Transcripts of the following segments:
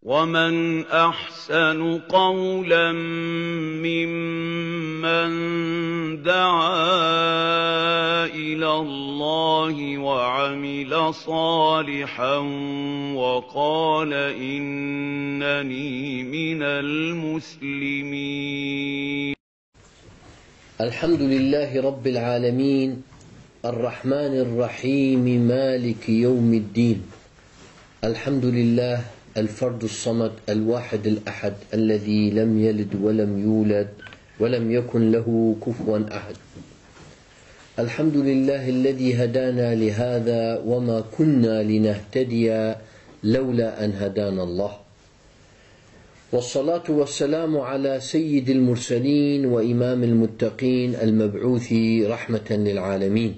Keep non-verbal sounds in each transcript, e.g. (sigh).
وَمَنْ أَحْسَنُ قَوْلًا مِّمَّن دَعَا إِلَى اللَّهِ وَعَمِلَ صَالِحًا وَقَالَ إِنَّنِي مِنَ الْمُسْلِمِينَ الحمد لله رب العالمين الرحمن الرحيم مالك يوم الدين. الحمد لله الفرد الصمد الواحد الأحد الذي لم يلد ولم يولد ولم يكن له كفوا أحد. الحمد لله الذي هدانا لهذا وما كنا لنهتدي لولا أن هدانا الله. والصلاة والسلام على سيد المرسلين وإمام المتقين المبعوث رحمة للعالمين.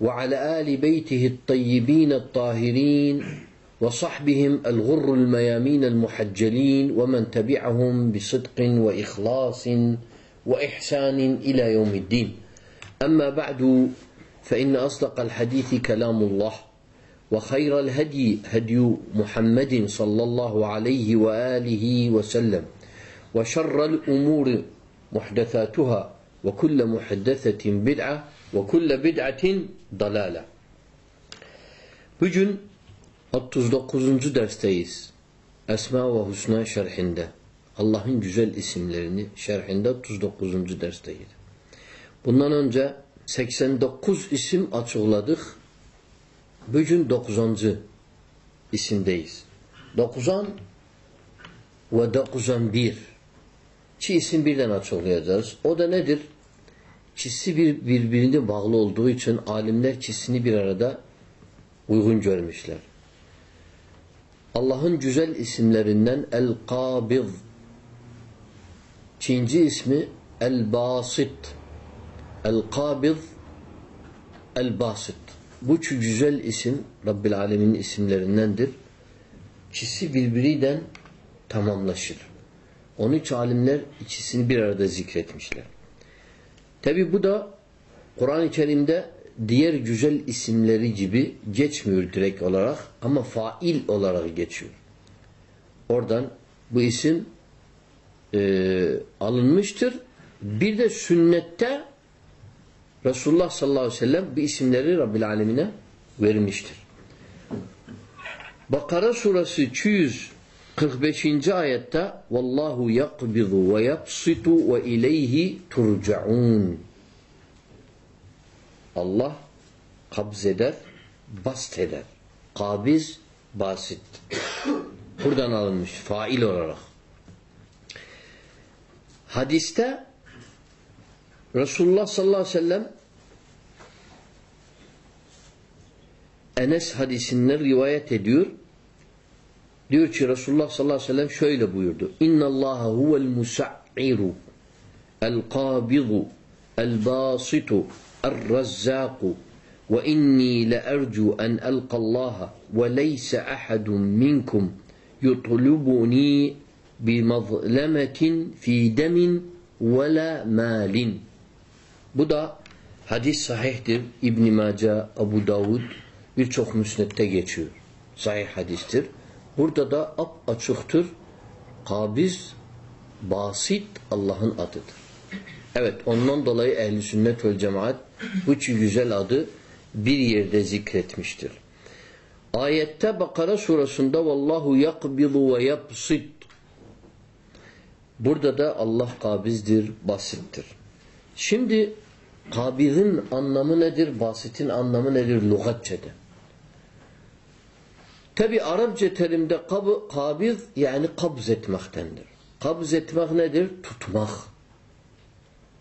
وعلى آل بيته الطيبين الطاهرين وصحبهم الغر الميامين المحجلين ومن تبعهم بصدق وإخلاص وإحسان إلى يوم الدين. أما بعد فإن أصدق الحديث كلام الله وخير الهدي هدي محمد صلى الله عليه وآله وسلم وشر الأمور محدثاتها وكل محدثة بدعة وكل بدعة ضلالة. Bugün 39. dersteyiz. Esma ve Husna şerhinde. Allah'ın güzel isimlerini şerhinde 39. dersteyiz. Bundan önce 89 isim açıkladık. Bugün 90. isimdeyiz. 90 ve 91. Çi isim birden açıklayacağız. O da nedir? Çisi bir, birbirine bağlı olduğu için alimler çisini bir arada uygun görmüşler. Allah'ın güzel isimlerinden El-Kabid. Çinci ismi El-Basit. El-Kabid El-Basit. Bu üç güzel isim Rabbil Alemin'in isimlerindendir. İkisi birbiriyle tamamlaşır. Onun için alimler ikisini bir arada zikretmişler. Tabi bu da Kur'an-ı Kerim'de diğer güzel isimleri gibi geçmiyor direkt olarak ama fail olarak geçiyor. Oradan bu isim e, alınmıştır. Bir de sünnette Resulullah sallallahu aleyhi ve sellem bu isimleri Rabbil Alemine vermiştir. Bakara suresi 245. ayette Vallahu yakbidu ve yapsitu ve ileyhi turcaun Allah kabz eder, bast eder. Kabiz, basit. Buradan alınmış fail olarak. Hadiste Resulullah sallallahu aleyhi ve sellem Enes hadisinden rivayet ediyor. Diyor ki Resulullah sallallahu aleyhi ve sellem şöyle buyurdu. İnna Allah huvel musa''iru el-kabidu el-basitu الرزاق وإني لأرجو أن ألقى الله وليس أحد منكم يطلبني بمظلمة في دم ولا مال Bu da hadis sahihtir. İbn Maca, Abu Davud birçok müsnette geçiyor. Sahih hadistir. Burada da ap açıktır. Kabiz, basit Allah'ın adıdır. Evet ondan dolayı ehli sünnet vel cemaat bu güzel adı bir yerde zikretmiştir. Ayette Bakara surasında vallahu yakbidu ve yapsit Burada da Allah kabizdir, basittir. Şimdi kabizin anlamı nedir? Basitin anlamı nedir? Lugatçede. Tabi Arapça terimde kab kabiz yani kabz etmektendir. Kabz etmek nedir? Tutmak.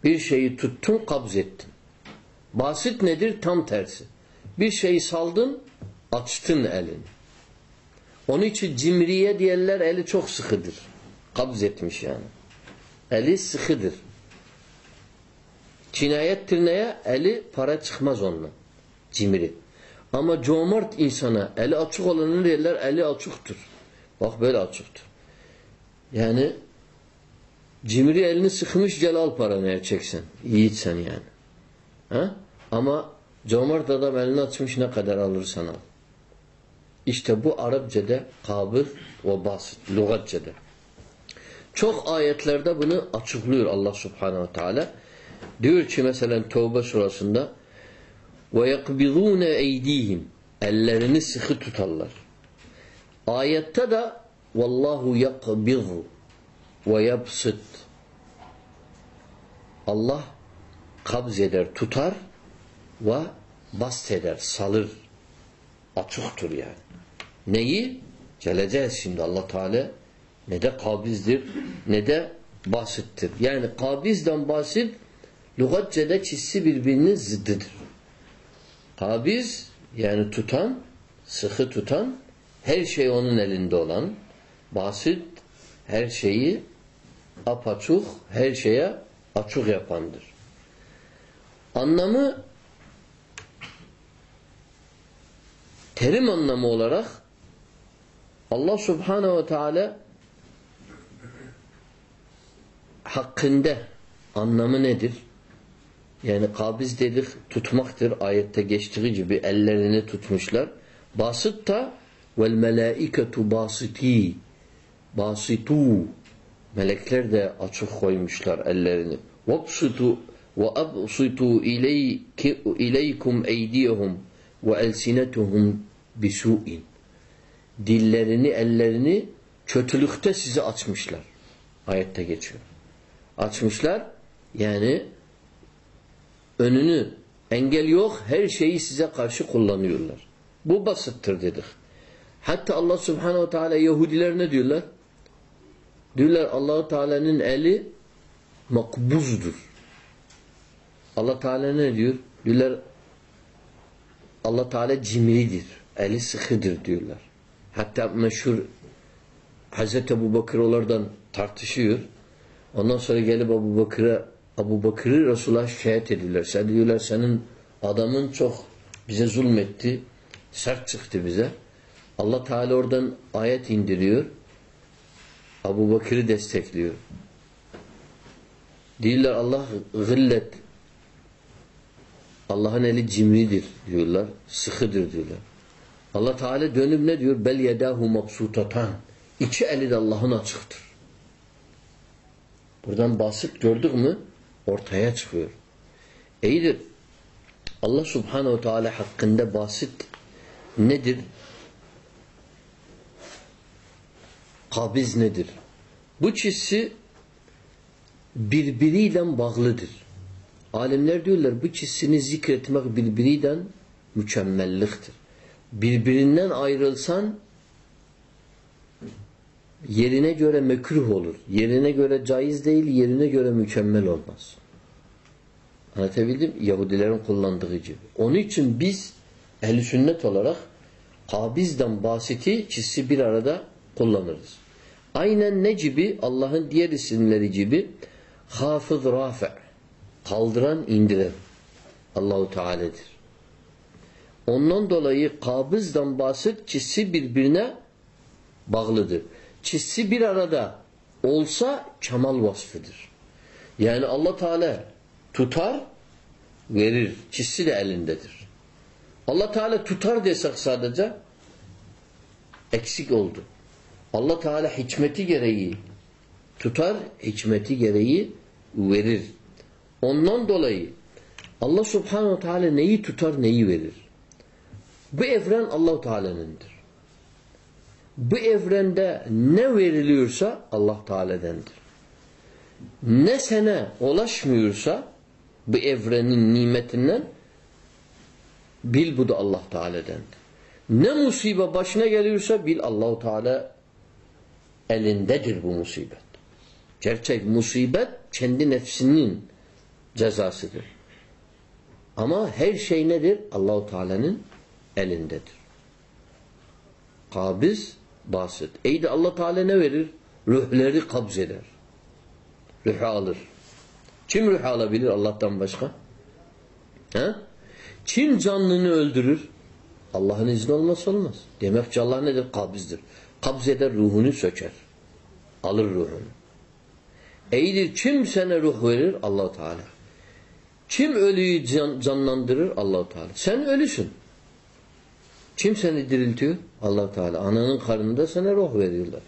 Bir şeyi tuttun, kabz ettin. Basit nedir? Tam tersi. Bir şeyi saldın, açtın elini. Onun için cimriye diyenler eli çok sıkıdır. Kabz etmiş yani. Eli sıkıdır. Cinayettir neye? Eli para çıkmaz ondan. Cimri. Ama cömert insana eli açık olanın derler eli açıktır. Bak böyle açıktır. Yani Cimri elini sıkmış gel al paranı erkeksen. Yiğitsen yani. Ha? Ama cömert adam elini açmış ne kadar alırsan al. İşte bu Arapçada kabız ve basit. Lügatçada. Çok ayetlerde bunu açıklıyor Allah subhanehu ve teala. Diyor ki mesela Tevbe surasında وَيَقْبِضُونَ اَيْد۪يهِمْ Ellerini sıkı tutarlar. Ayette de Vallahu yakbizu ve yabsıt Allah kabz eder, tutar ve bast eder, salır. Açıktır yani. Neyi? Geleceğiz şimdi Allah Teala ne de kabizdir ne de basittir. Yani kabizden basit lügatçede çizsi birbirinin zıddıdır. Kabiz yani tutan, sıkı tutan, her şey onun elinde olan, basit, her şeyi apaçuk, her şeye açık yapandır. Anlamı terim anlamı olarak Allah Subhanahu ve Teala hakkında anlamı nedir? Yani kabiz dedik tutmaktır. Ayette geçtiği gibi ellerini tutmuşlar. Basıt da vel melaiketu basiti basitu melekler de açık koymuşlar ellerini. Vabsutu ve absutu ileykum eydiyehum ve elsinetuhum bisu'in. Dillerini, ellerini kötülükte size açmışlar. Ayette geçiyor. Açmışlar yani önünü engel yok her şeyi size karşı kullanıyorlar. Bu basittir dedik. Hatta Allah Subhanahu ve Teala Yahudiler ne diyorlar? Diyorlar Allahu Teala'nın eli makbuzdur. Allah Teala ne diyor? Diyorlar Allah Teala cimridir. Eli sıkıdır diyorlar. Hatta meşhur Hazreti Ebu Bakır onlardan tartışıyor. Ondan sonra gelip Ebu Bakır'a Ebu Bakır'ı Resulullah'a şikayet ediyorlar. Sen diyorlar senin adamın çok bize zulmetti. Sert çıktı bize. Allah Teala oradan ayet indiriyor. Abu Bakır'ı destekliyor. Diyorlar Allah gıllet Allah'ın eli cimridir diyorlar. Sıkıdır diyorlar. Allah Teala dönüp ne diyor? Bel yedahu mabsutatan. İki eli de Allah'ın açıktır. Buradan basit gördük mü? Ortaya çıkıyor. İyidir. Allah Subhanahu Teala hakkında basit nedir? Kabiz nedir? Bu çizsi birbiriyle bağlıdır. Alimler diyorlar bu çizsini zikretmek birbiriyle mükemmelliktir. Birbirinden ayrılsan yerine göre mekruh olur. Yerine göre caiz değil, yerine göre mükemmel olmaz. Anlatabildim? Yahudilerin kullandığı gibi. Onun için biz ehl sünnet olarak kabizden basiti çizsi bir arada kullanırız. Aynen ne gibi? Allah'ın diğer isimleri gibi hafız rafi' kaldıran indiren Allahu Teala'dır. Ondan dolayı kabızdan basit çizsi birbirine bağlıdır. Çizsi bir arada olsa kemal vasfıdır. Yani Allah Teala tutar, verir. Çizsi de elindedir. Allah Teala tutar desek sadece eksik oldu. Allah Teala hikmeti gereği tutar, hikmeti gereği verir. Ondan dolayı Allah Subhanahu Teala neyi tutar, neyi verir. Bu evren Allah Teala'nındır. Bu evrende ne veriliyorsa Allah Teala'dandır. Ne sana ulaşmıyorsa bu evrenin nimetinden bil bu da Allah Teala'dandır. Ne musibe başına geliyorsa bil Allahu Teala elindedir bu musibet. Gerçek musibet kendi nefsinin cezasıdır. Ama her şey nedir? Allahu Teala'nın elindedir. Kabiz, basit. Eydi Allah Teala ne verir? Ruhları kabz eder. Ruhu alır. Kim ruhu alabilir Allah'tan başka? He? Kim canlını öldürür? Allah'ın izni olmazsa olmaz. Demek ki Allah nedir? Kabizdir. Kabz eder ruhunu söker. Alır ruhunu. Eydir kim sana ruh verir? allah Teala. Kim ölüyü can, canlandırır? allah Teala. Sen ölüsün. Kim seni diriltiyor? allah Teala. Ananın karnında sana ruh veriyorlar.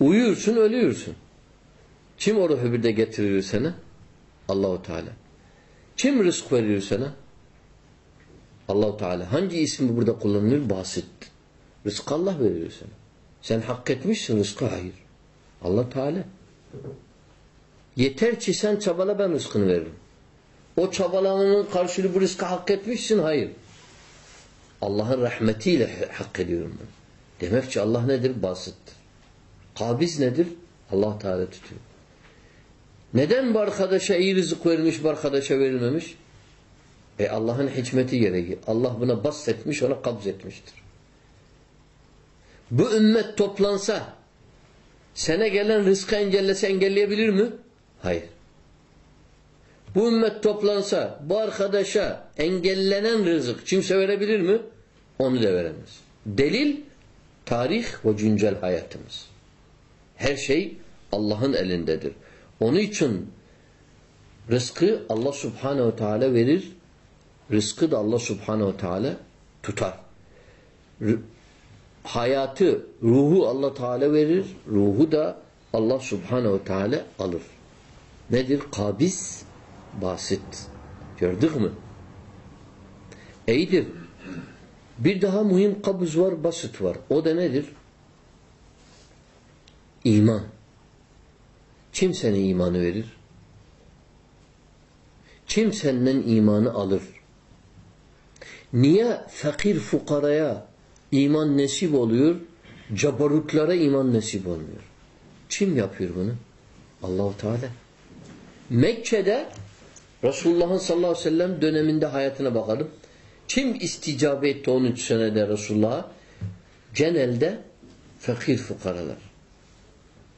Uyuyorsun, ölüyorsun. Kim o ruhu bir de getiriyor sana? Allahu Teala. Kim rızk veriyor sana? Allahu Teala. Hangi isim burada kullanılır? Basit. Rızkı Allah veriyor sana. Sen hak etmişsin rızkı hayır. Allah Teala. Yeter ki sen çabala ben rızkını veririm. O çabalamanın karşılığı bu rızkı hak etmişsin hayır. Allah'ın rahmetiyle hak ediyorum ben. Demek ki Allah nedir? Basittir. Kabiz nedir? Allah Teala tutuyor. Neden bu arkadaşa iyi rızık vermiş, bu arkadaşa verilmemiş? E Allah'ın hikmeti gereği. Allah buna bahsetmiş, ona kabz etmiştir. Bu ümmet toplansa, sana gelen rızkı engellese engelleyebilir mi? Hayır. Bu ümmet toplansa, bu arkadaşa engellenen rızık kimse verebilir mi? Onu da veremez. Delil, tarih ve güncel hayatımız. Her şey Allah'ın elindedir. Onun için rızkı Allah subhanehu teala verir. Rızkı da Allah subhanehu teala tutar. Hayatı, ruhu Allah Teala verir. Ruhu da Allah subhanehu teala alır. Nedir? Kabiz, basit. Gördük mü? İyidir. Bir daha mühim kabız var, basit var. O da nedir? İman. Kim sana imanı verir? Kim senden imanı alır? Niye fakir fukaraya iman nesip oluyor, cabarutlara iman nesip olmuyor? Kim yapıyor bunu? Allahu Teala. Mekke'de Resulullah'ın sallallahu aleyhi ve sellem döneminde hayatına bakalım. Kim isticabe etti 13 senede Resulullah'a? Genelde fakir fukaralar.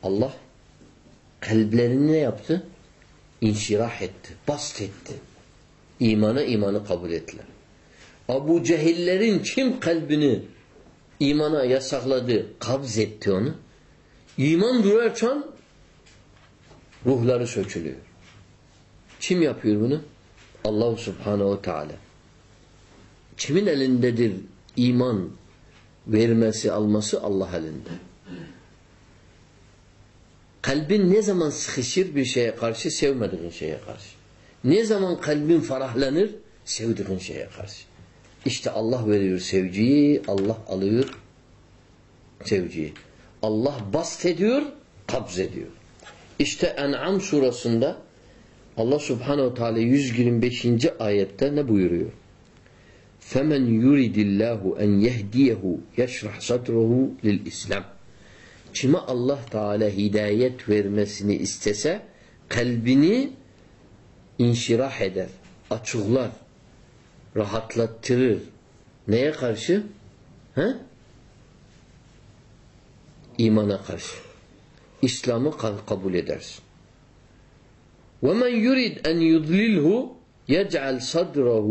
Allah kalplerini ne yaptı? İnşirah etti, bast etti. İmana imanı kabul ettiler. Abu Cehillerin kim kalbini imana yasakladı, kabz etti onu? İman durarken ruhları sökülüyor. Kim yapıyor bunu? Allah Subhanahu Teala. Kimin elindedir iman vermesi, alması? Allah elinde. Kalbin ne zaman sıkışır bir şeye karşı? Sevmediğin şeye karşı. Ne zaman kalbin ferahlanır? Sevdiğin şeye karşı. İşte Allah veriyor sevgiyi, Allah alıyor sevgiyi. Allah bast ediyor, kabz ediyor. İşte En'am surasında Allah subhanehu teala 125. ayette ne buyuruyor? فَمَنْ يُرِدِ اللّٰهُ اَنْ يَهْدِيَهُ يَشْرَحْ صَدْرَهُ لِلْإِسْلَامِ Kime Allah Teala hidayet vermesini istese kalbini inşirah eder, açıklar, rahatlattırır. Neye karşı? He? İmana karşı. İslam'ı kabul edersin. وَمَنْ يُرِدْ أَنْ يُضْلِلْهُ يَجْعَلْ صَدْرَهُ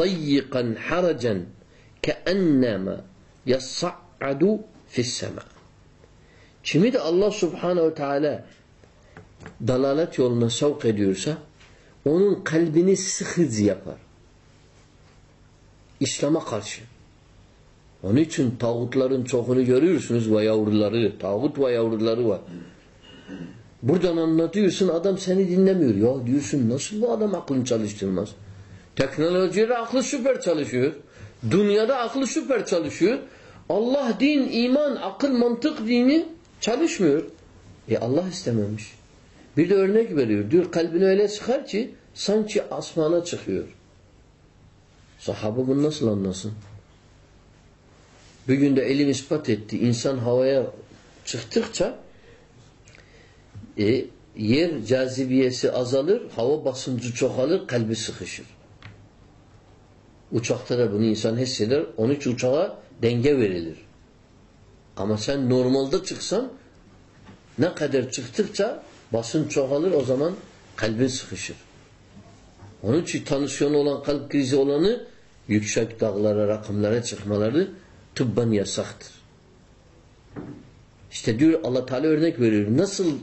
ضَيِّقًا حَرَجًا كَأَنَّمَا يَصَّعَّدُ فِي السَّمَاءِ Kimi de Allah subhanehu teala dalalet yoluna sevk ediyorsa onun kalbini sıkıcı yapar. İslam'a karşı. Onun için tağutların çoğunu görüyorsunuz ve yavruları. Tağut ve yavruları var. Buradan anlatıyorsun adam seni dinlemiyor. Ya diyorsun nasıl bu adam aklını çalıştırmaz? Teknolojide aklı süper çalışıyor. Dünyada aklı süper çalışıyor. Allah din, iman, akıl, mantık dini çalışmıyor. E Allah istememiş. Bir de örnek veriyor. Diyor kalbini öyle çıkar ki sanki asmana çıkıyor. Sahabe bunu nasıl anlasın? Bir günde elim ispat etti. İnsan havaya çıktıkça e, yer cazibiyesi azalır, hava basıncı çoğalır, kalbi sıkışır. Uçakta da bunu insan hisseder. Onun için uçağa denge verilir. Ama sen normalde çıksan ne kadar çıktıkça basın çoğalır o zaman kalbin sıkışır. Onun için tansiyon olan kalp krizi olanı yüksek dağlara, rakımlara çıkmaları tıbben yasaktır. İşte diyor Allah Teala örnek veriyor. Nasıl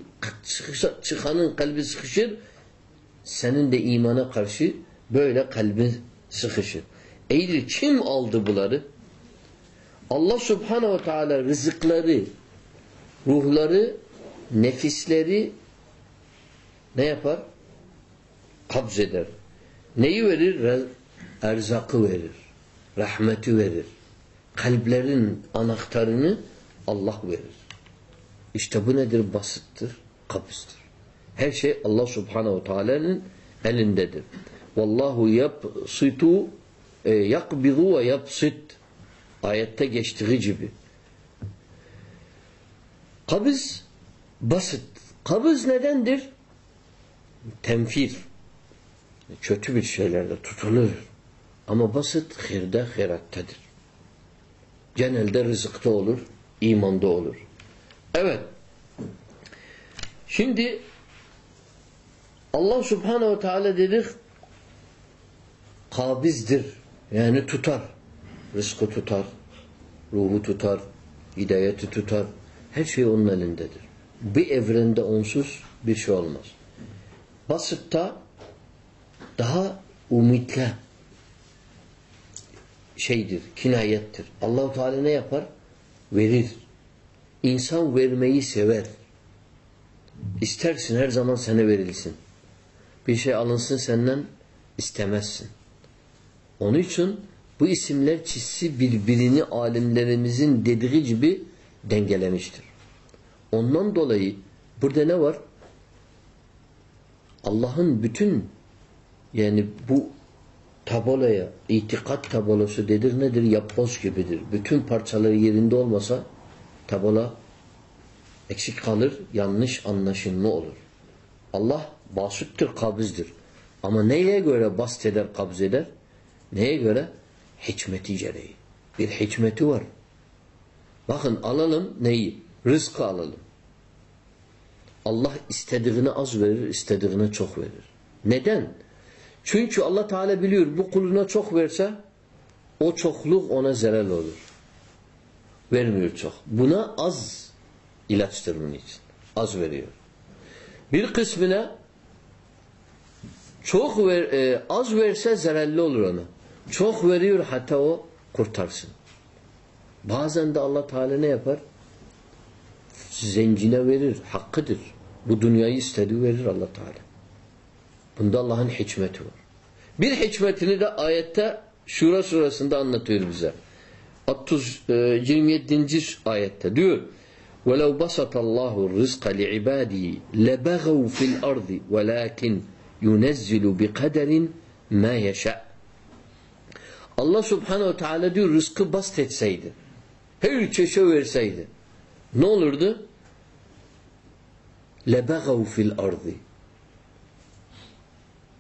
çıkanın kalbi sıkışır? Senin de imana karşı böyle kalbin sıkışır. Eğri kim aldı bunları? Allah subhanehu ve teala rızıkları, ruhları, nefisleri ne yapar? Kabz eder. Neyi verir? Erzakı verir. Rahmeti verir. Kalplerin anahtarını Allah verir. İşte bu nedir? Basittir, kabızdır. Her şey Allah subhanehu teala'nın elindedir. Vallahu yapsitu e, yakbidu ve yapsit ayette geçtiği gibi. Kabız basit. Kabız nedendir? Tenfir. Kötü bir şeylerde tutulur. Ama basit hirde hirattedir. Genelde rızıkta olur, imanda olur. Evet. Şimdi Allah subhanehu ve teala dedik kabizdir. Yani tutar. Rızkı tutar. Ruhu tutar. Hidayeti tutar. Her şey onun elindedir. Bir evrende onsuz bir şey olmaz. Basıtta daha ümitle şeydir, kinayettir. Allahu Teala ne yapar? Verir. İnsan vermeyi sever. İstersin her zaman sana verilsin. Bir şey alınsın senden istemezsin. Onun için bu isimler çizsi birbirini alimlerimizin dediği gibi dengelemiştir. Ondan dolayı burada ne var? Allah'ın bütün yani bu tabloya, itikat tablosu dedir nedir? Yapboz gibidir. Bütün parçaları yerinde olmasa tablola eksik kalır, yanlış anlaşılma olur. Allah basıttır, kabızdır. Ama neye göre bast eder, kabz eder? Neye göre? Hikmeti gereği. Bir hikmeti var. Bakın alalım neyi? Rızkı alalım. Allah istediğini az verir, istediğine çok verir. Neden? Çünkü Allah Teala biliyor bu kuluna çok verse o çokluk ona zarar olur. Vermiyor çok. Buna az ilaçtır bunun için. Az veriyor. Bir kısmına çok ver, e, az verse zararlı olur ona. Çok veriyor hatta o kurtarsın. Bazen de Allah Teala ne yapar? Zencine verir. Hakkıdır. Bu dünyayı istediği verir Allah Teala. Bunda Allah'ın hikmeti var. Bir hikmetini de ayette Şura surasında anlatıyor bize. 30, e, 27. ayette diyor وَلَوْ بَسَطَ اللّٰهُ الرِّزْقَ لِعِبَادِهِ لَبَغَوْا فِي الْأَرْضِ وَلَكِنْ يُنَزِّلُ بِقَدَرٍ مَا يَشَاءُ Allah subhanehu ve teala diyor rızkı bast etseydi. Her çeşe verseydi. Ne olurdu? لَبَغَوْا fil ardı.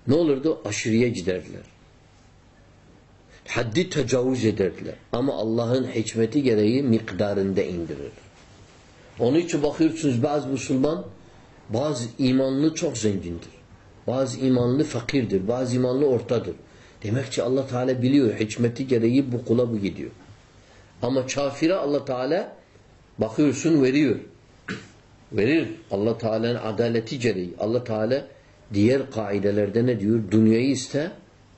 ne olurdu? Aşırıya giderdiler. Haddi tecavüz ederdiler. Ama Allah'ın hikmeti gereği miktarında indirir. Onun için bakıyorsunuz bazı Müslüman bazı imanlı çok zengindir. Bazı imanlı fakirdir. Bazı imanlı ortadır. Demek ki Allah Teala biliyor hikmeti gereği bu kula bu gidiyor. Ama kafire Allah Teala bakıyorsun veriyor. Verir. Allah Teala'nın adaleti gereği. Allah Teala diğer kaidelerde ne diyor? Dünyayı iste,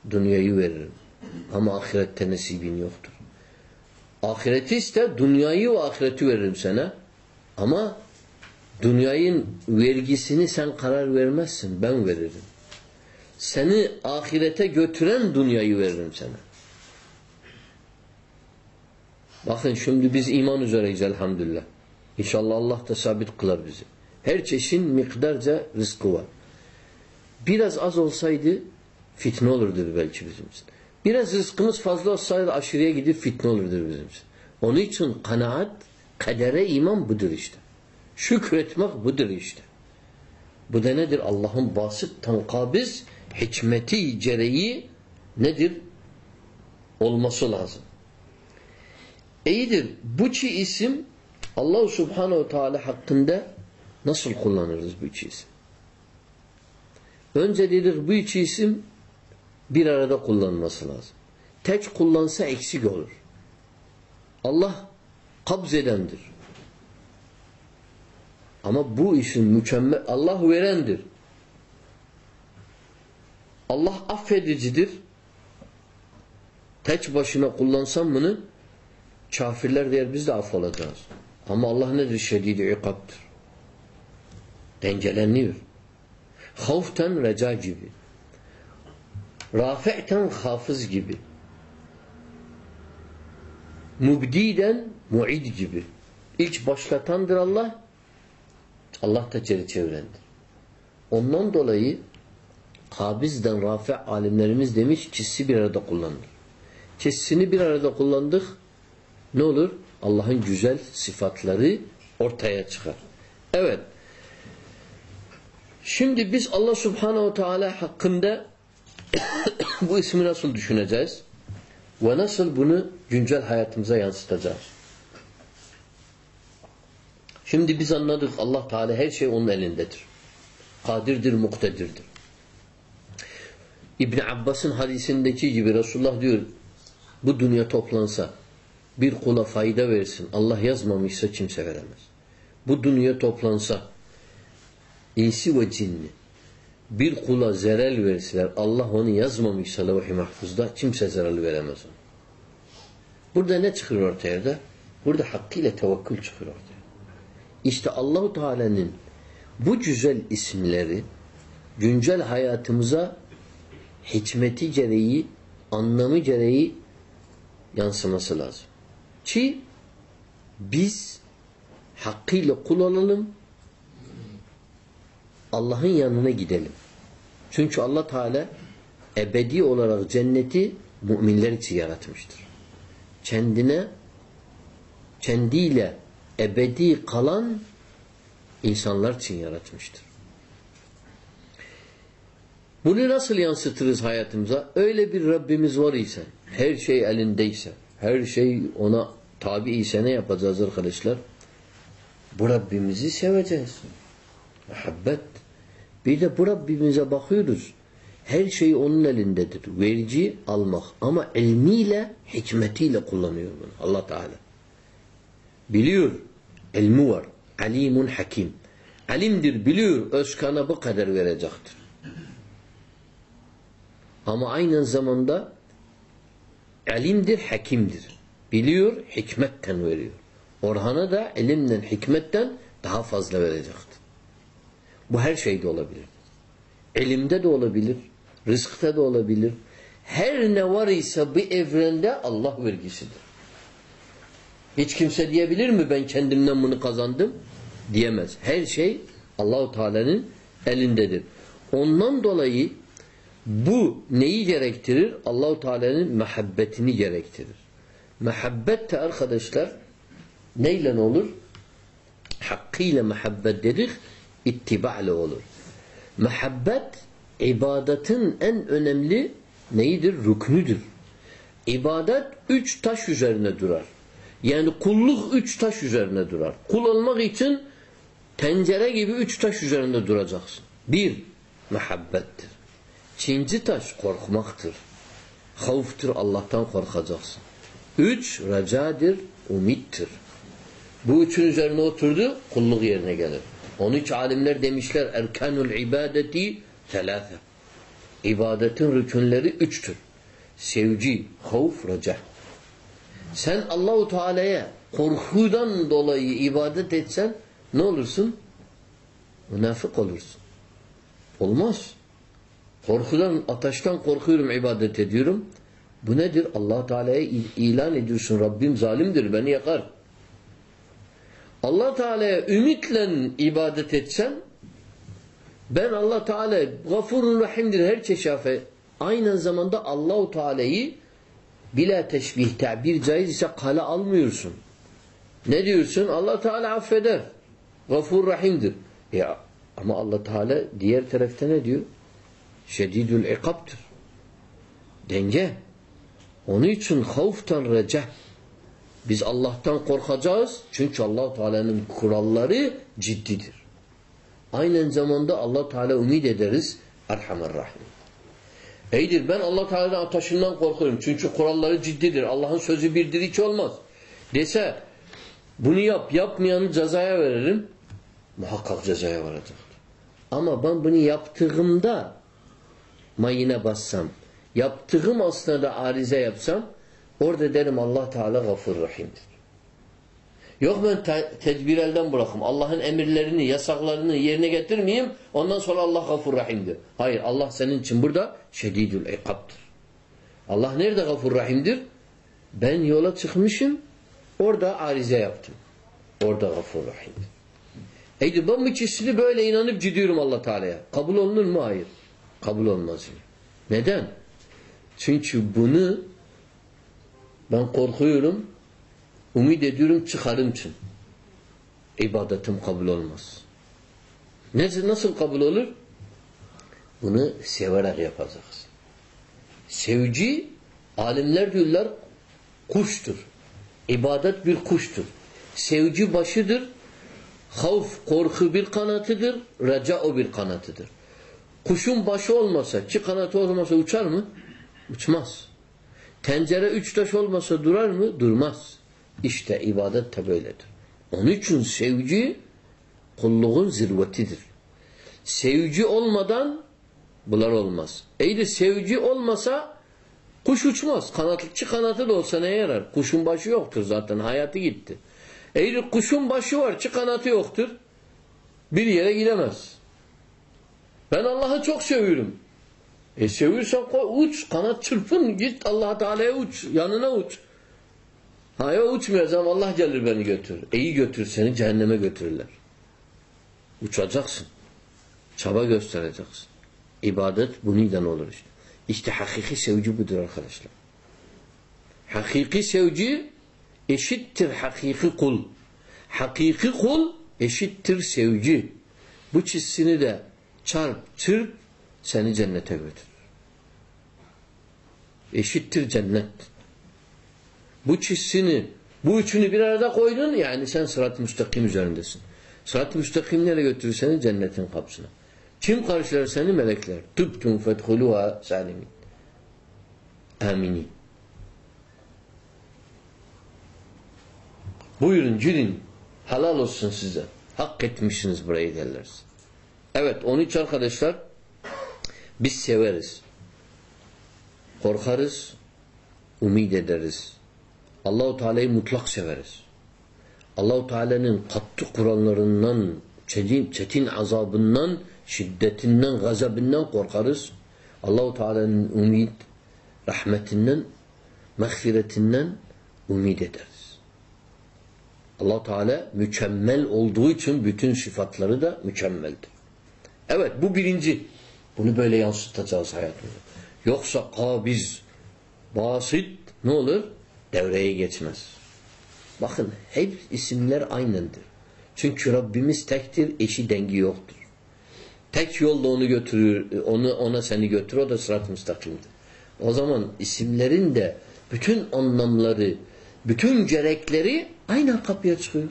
dünyayı veririm. Ama ahirette nasibin yoktur. Ahireti iste, dünyayı ve ahireti veririm sana. Ama dünyanın vergisini sen karar vermezsin. Ben veririm. Seni ahirete götüren dünyayı veririm sana. Bakın şimdi biz iman üzereyiz elhamdülillah. İnşallah Allah da sabit kılar bizi. Her çeşin miktarca rızkı var. Biraz az olsaydı fitne olurdu belki bizim için. Biraz rızkımız fazla olsaydı aşırıya gidip fitne olurdu bizim için. Onun için kanaat, kadere iman budur işte. Şükretmek budur işte. Bu da nedir? Allah'ın basit, tankabiz, hikmeti gereği nedir? Olması lazım. İyidir. Bu çi isim Allah Subhanahu Teala hakkında nasıl kullanırız bu iki isim? Önce dedik bu iki isim bir arada kullanması lazım. Tek kullansa eksik olur. Allah kabzedendir. Ama bu işin mükemmel Allah verendir. Allah affedicidir. Tek başına kullansan bunu Kafirler der biz de affolacağız. Ama Allah nedir? Şedid-i ikaptır. Dengeleniyor. Havften reca gibi. Rafi'ten hafız gibi. Mubdiden muid gibi. İlk başlatandır Allah. Allah da geri çevirendir. Ondan dolayı kabizden rafi alimlerimiz demiş kişisi bir arada kullanılır. Kişisini bir arada kullandık ne olur? Allah'ın güzel sıfatları ortaya çıkar. Evet. Şimdi biz Allah Subhanahu Teala hakkında (coughs) bu ismi nasıl düşüneceğiz? Ve nasıl bunu güncel hayatımıza yansıtacağız? Şimdi biz anladık Allah Teala her şey onun elindedir. Kadirdir, muktedirdir. İbn Abbas'ın hadisindeki gibi Resulullah diyor bu dünya toplansa bir kula fayda versin. Allah yazmamışsa kimse veremez. Bu dünya toplansa insi ve cinni bir kula zerel verseler Allah onu yazmamışsa levh-i mahfuzda kimse zerel veremez ona. Burada ne çıkıyor ortaya da? Burada hakkıyla tevekkül çıkıyor ortaya. İşte Allahu Teala'nın bu güzel isimleri güncel hayatımıza hikmeti gereği, anlamı gereği yansıması lazım. Ki biz hakkıyla kul olalım, Allah'ın yanına gidelim. Çünkü Allah Teala ebedi olarak cenneti müminler için yaratmıştır. Kendine kendiyle ebedi kalan insanlar için yaratmıştır. Bunu nasıl yansıtırız hayatımıza? Öyle bir Rabbimiz var ise, her şey elindeyse, her şey ona tabi ise ne yapacağız arkadaşlar? Bu Rabbimizi seveceğiz. Muhabbet. Bir de bu Rabbimize bakıyoruz. Her şey onun elindedir. Verici almak. Ama ilmiyle, hikmetiyle kullanıyor bunu Allah Teala. Biliyor. ilmi var. Alimun hakim. Alimdir, biliyor. Özkan'a bu kadar verecektir. Ama aynı zamanda alimdir, hakimdir. Biliyor, hikmetten veriyor. Orhan'a da ilimden, hikmetten daha fazla verecektir. Bu her şeyde olabilir. İlimde de olabilir, rızkta da olabilir. Her ne var ise bir evrende Allah vergisidir. Hiç kimse diyebilir mi ben kendimden bunu kazandım? Diyemez. Her şey Allahu Teala'nın elindedir. Ondan dolayı bu neyi gerektirir? Allahu Teala'nın muhabbetini gerektirir. Muhabbet de arkadaşlar neyle olur? Hakkıyla muhabbet dedik, ittiba'le olur. Muhabbet ibadetin en önemli neyidir? Rüknüdür. İbadet üç taş üzerine durar. Yani kulluk üç taş üzerine durar. Kul olmak için tencere gibi üç taş üzerinde duracaksın. Bir, muhabbettir. İkinci taş korkmaktır. Havftır, Allah'tan korkacaksın. Üç, recadir, umittir. Bu üçün üzerine oturdu, kulluk yerine gelir. Onun için alimler demişler, erkanul ibadeti telâfe. İbadetin rükünleri üçtür. Sevci, havf, reca. Sen Allahu Teala'ya korkudan dolayı ibadet etsen ne olursun? Münafık olursun. Olmaz. Korkudan, ateşten korkuyorum, ibadet ediyorum. Bu nedir? allah Teala'ya ilan ediyorsun. Rabbim zalimdir, beni yakar. Allah Teala'ya ümitle ibadet etsen ben allah Teala gafurun rahimdir her çeşafe. Aynı zamanda Allahu Teala'yı bila teşbih tabir caiz ise kale almıyorsun. Ne diyorsun? allah Teala affeder. Gafur rahimdir. Ya ama allah Teala diğer tarafta ne diyor? Şedidül ikaptır. Denge. Onun için havftan reca. Biz Allah'tan korkacağız. Çünkü allah Teala'nın kuralları ciddidir. Aynı zamanda allah Teala ümit ederiz. Erhamer Rahim. Eydir ben allah Teala'nın ateşinden korkuyorum. Çünkü kuralları ciddidir. Allah'ın sözü birdir hiç olmaz. Dese bunu yap yapmayanı cezaya veririm. Muhakkak cezaya varacaktır. Ama ben bunu yaptığımda mayına bassam, yaptığım aslında arize yapsam Orada derim Allah Teala gafur rahimdir. Yok ben te tedbir elden bırakım. Allah'ın emirlerini, yasaklarını yerine getirmeyeyim. Ondan sonra Allah gafur rahimdir. Hayır Allah senin için burada şedidül ikabdır. Allah nerede gafur rahimdir? Ben yola çıkmışım. Orada arize yaptım. Orada gafur rahimdir. Eydi ben bu ikisini böyle inanıp gidiyorum Allah Teala'ya. Kabul olunur mu? Hayır. Kabul olmaz. Neden? Çünkü bunu ben korkuyorum Umid ediyorum çıkarım için. İbadetim kabul olmaz. Nasıl, nasıl kabul olur? Bunu severek yapacağız. Sevci, alimler diyorlar kuştur. İbadet bir kuştur. Sevci başıdır. Havf, korku bir kanatıdır. Reca o bir kanatıdır. Kuşun başı olmasa, çi kanatı olmasa uçar mı? Uçmaz. Tencere üç taş olmasa durar mı? Durmaz. İşte ibadet de böyledir. Onun için sevgi kulluğun zirvetidir. Sevgi olmadan bunlar olmaz. Eğer sevgi olmasa kuş uçmaz. Kanatçı kanatı da olsa ne yarar? Kuşun başı yoktur zaten. Hayatı gitti. Eğer kuşun başı var, çı kanatı yoktur. Bir yere gidemez. Ben Allah'ı çok seviyorum. E seviyorsan uç, kanat çırpın, git Allah Teala'ya uç, yanına uç. Hayır uçmayacağım Allah gelir beni götür. İyi götür seni cehenneme götürürler. Uçacaksın. Çaba göstereceksin. İbadet buniden olur işte. İşte hakiki sevgi budur arkadaşlar. Hakiki sevgi eşittir hakiki kul. Hakiki kul eşittir sevgi. Bu çizsini de çarp, çırp seni cennete götürür. Eşittir cennet. Bu çizsini, bu üçünü bir arada koydun yani sen sırat-ı müstakim üzerindesin. Sırat-ı müstakim nereye götürür seni? Cennetin kapısına. Kim karşılar seni? Melekler. Tübtüm fethuluha salimin. Aminin. Buyurun gidin. Halal olsun size. Hak etmişsiniz burayı derler. Evet onun için arkadaşlar biz severiz. Korkarız. Umid ederiz. Allahu Teala'yı mutlak severiz. Allahu Teala'nın katlı Kur'anlarından, çetin, çetin azabından, şiddetinden, gazabından korkarız. Allahu Teala'nın umid, rahmetinden, mağfiretinden umid ederiz. Allah Teala mükemmel olduğu için bütün sıfatları da mükemmeldir. Evet bu birinci. Bunu böyle yansıtacağız hayatımıza. Yoksa kabiz, basit ne olur? Devreye geçmez. Bakın hep isimler aynıdır. Çünkü Rabbimiz tektir, eşi dengi yoktur. Tek yolda onu götürür, onu ona seni götürür, o da sırat müstakimdir. O zaman isimlerin de bütün anlamları, bütün gerekleri aynı kapıya çıkıyor.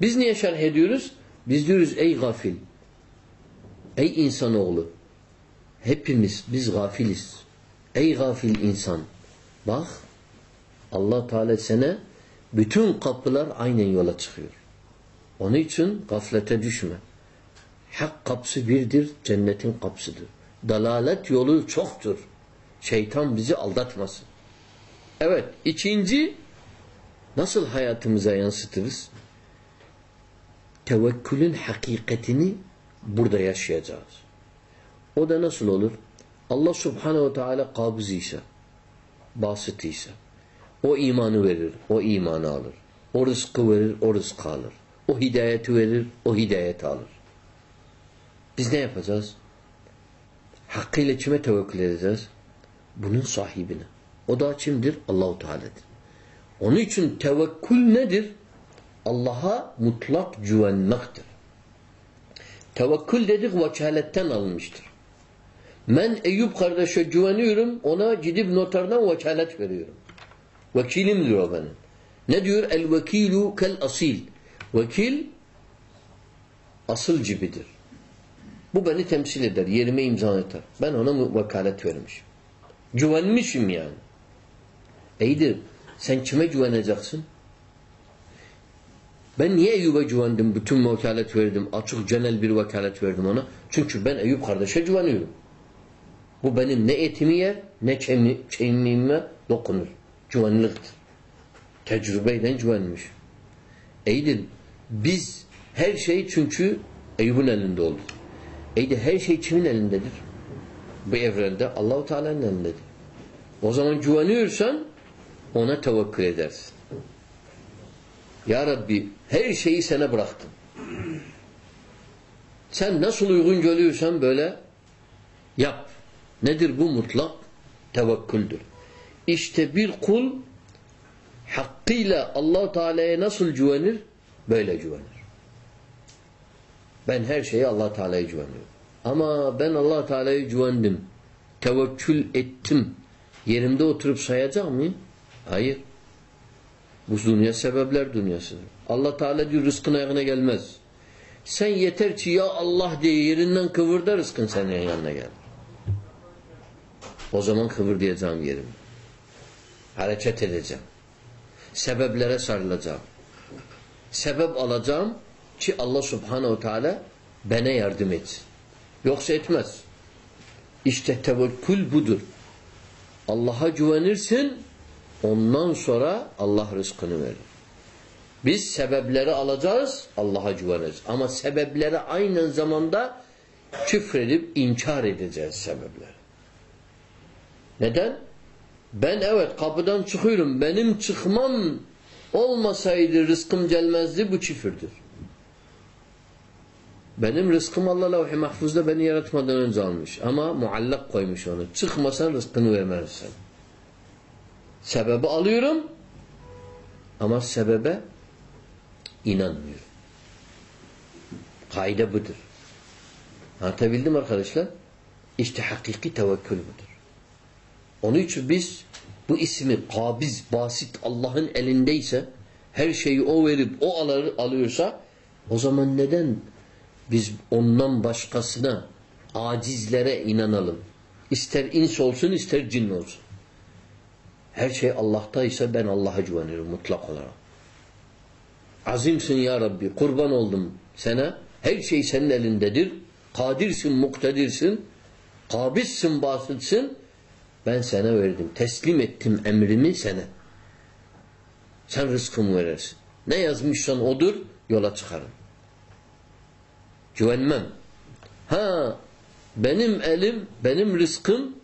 Biz niye şerh ediyoruz? Biz diyoruz ey gafil, ey insanoğlu, hepimiz biz gafiliz. Ey gafil insan, bak Allah Teala sana bütün kapılar aynen yola çıkıyor. Onun için gaflete düşme. Hak kapısı birdir, cennetin kapısıdır. Dalalet yolu çoktur. Şeytan bizi aldatmasın. Evet, ikinci nasıl hayatımıza yansıtırız? Tevekkülün hakikatini burada yaşayacağız. O da nasıl olur? Allah subhanehu teala kabız ise, basit ise, o imanı verir, o imanı alır. O rızkı verir, o rızkı alır. O hidayeti verir, o hidayeti alır. Biz ne yapacağız? Hakkıyla kime tevekkül edeceğiz? Bunun sahibine. O da kimdir? Allahu Teala'dır. Onun için tevekkül nedir? Allah'a mutlak güvenmektir. Tevekkül dedik vekaletten alınmıştır. Ben Eyüp kardeşe güveniyorum, ona gidip noterden vekalet veriyorum. Vekilim diyor benim. Ne diyor? El vekilu kel asil. Vekil asıl gibidir. Bu beni temsil eder. Yerime imza atar. Ben ona vekalet vermişim. Güvenmişim yani. İyidir. Sen kime güveneceksin? Ben niye Eyüp'e güvendim? Bütün vekalet verdim. Açık genel bir vekalet verdim ona. Çünkü ben Eyüp kardeşe güveniyorum. Bu benim ne etimi ne kemiğime dokunur. Güvenliktir. Tecrübeyle güvenmiş. İyidir. Biz her şey çünkü Eyüp'ün elinde oldu. İyi her şey kimin elindedir? Bu evrende Allahu Teala'nın elindedir. O zaman güveniyorsan ona tevekkül edersin. Ya Rabbi her şeyi sana bıraktım. Sen nasıl uygun görüyorsan böyle yap. Nedir bu mutlak? Tevekküldür. İşte bir kul hakkıyla allah Teala'ya nasıl güvenir? Böyle güvenir. Ben her şeye allah Teala'ya güveniyorum. Ama ben allah Teala'ya güvendim. Tevekkül ettim. Yerimde oturup sayacak mıyım? Hayır. Bu dünya sebepler dünyasıdır. Allah Teala diyor rızkın ayağına gelmez. Sen yeter ki ya Allah diye yerinden kıvır da rızkın senin yanına gel. O zaman kıvır diyeceğim yerim. Hareket edeceğim. Sebeplere sarılacağım. Sebep alacağım ki Allah subhanehu teala bana yardım etsin. Yoksa etmez. İşte tevekkül budur. Allah'a güvenirsin ondan sonra Allah rızkını verir. Biz sebepleri alacağız, Allah'a güveniriz. Ama sebepleri aynı zamanda küfredip inkar edeceğiz sebepleri. Neden? Ben evet kapıdan çıkıyorum. Benim çıkmam olmasaydı rızkım gelmezdi bu küfürdür. Benim rızkım Allah levh-i mahfuzda beni yaratmadan önce almış. Ama muallak koymuş onu. Çıkmasan rızkını vermezsen. Sebebi alıyorum ama sebebe inanmıyorum. Kaide budur. Anlatabildim arkadaşlar? İşte hakiki tevekkül budur. Onun için biz bu ismi kabiz, basit Allah'ın elindeyse her şeyi o verip o alır, alıyorsa o zaman neden biz ondan başkasına acizlere inanalım? İster ins olsun ister cin olsun. Her şey Allah'taysa ben Allah'a güvenirim mutlak olarak. Azimsin ya Rabbi kurban oldum sana. Her şey senin elindedir. Kadirsin, muktedirsin. Kabizsin, basitsin. Ben sana verdim. Teslim ettim emrimi sana. Sen rızkımı verirsin. Ne yazmışsan odur, yola çıkarım. Güvenmem. Ha, benim elim, benim rızkım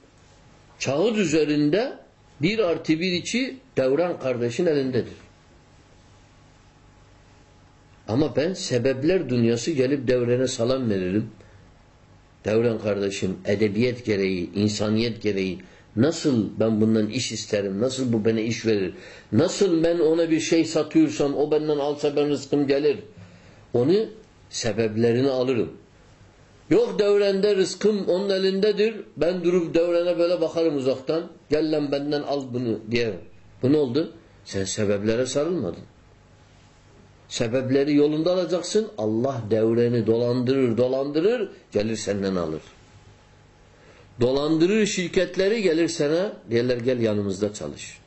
çağır üzerinde bir artı bir içi devran kardeşin elindedir. Ama ben sebepler dünyası gelip devrene salam veririm. Devran kardeşim edebiyet gereği, insaniyet gereği nasıl ben bundan iş isterim, nasıl bu bana iş verir, nasıl ben ona bir şey satıyorsam o benden alsa ben rızkım gelir. Onu sebeplerini alırım. Yok devrende rızkım onun elindedir. Ben durup devrene böyle bakarım uzaktan. Gel lan benden al bunu diye. Bu ne oldu? Sen sebeplere sarılmadın. Sebepleri yolunda alacaksın. Allah devreni dolandırır dolandırır gelir senden alır. Dolandırır şirketleri gelir sana derler gel yanımızda çalış.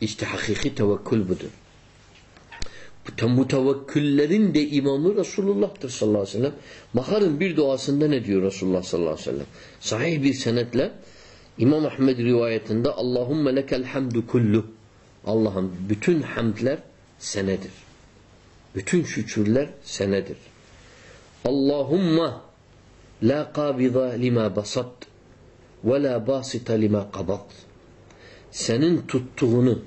İşte hakiki tevekkül budur. Bu tevekküllerin de imamı Resulullah'tır sallallahu aleyhi ve sellem. Bakarın bir duasında ne diyor Resulullah sallallahu aleyhi ve sellem. Sahih bir senetle İmam Ahmed rivayetinde Allahümme lekel hamdu kullu. Allah'ım bütün hamdler senedir. Bütün şükürler senedir. Allahumma la kabida lima basat ve la basita lima kabat. Senin tuttuğunu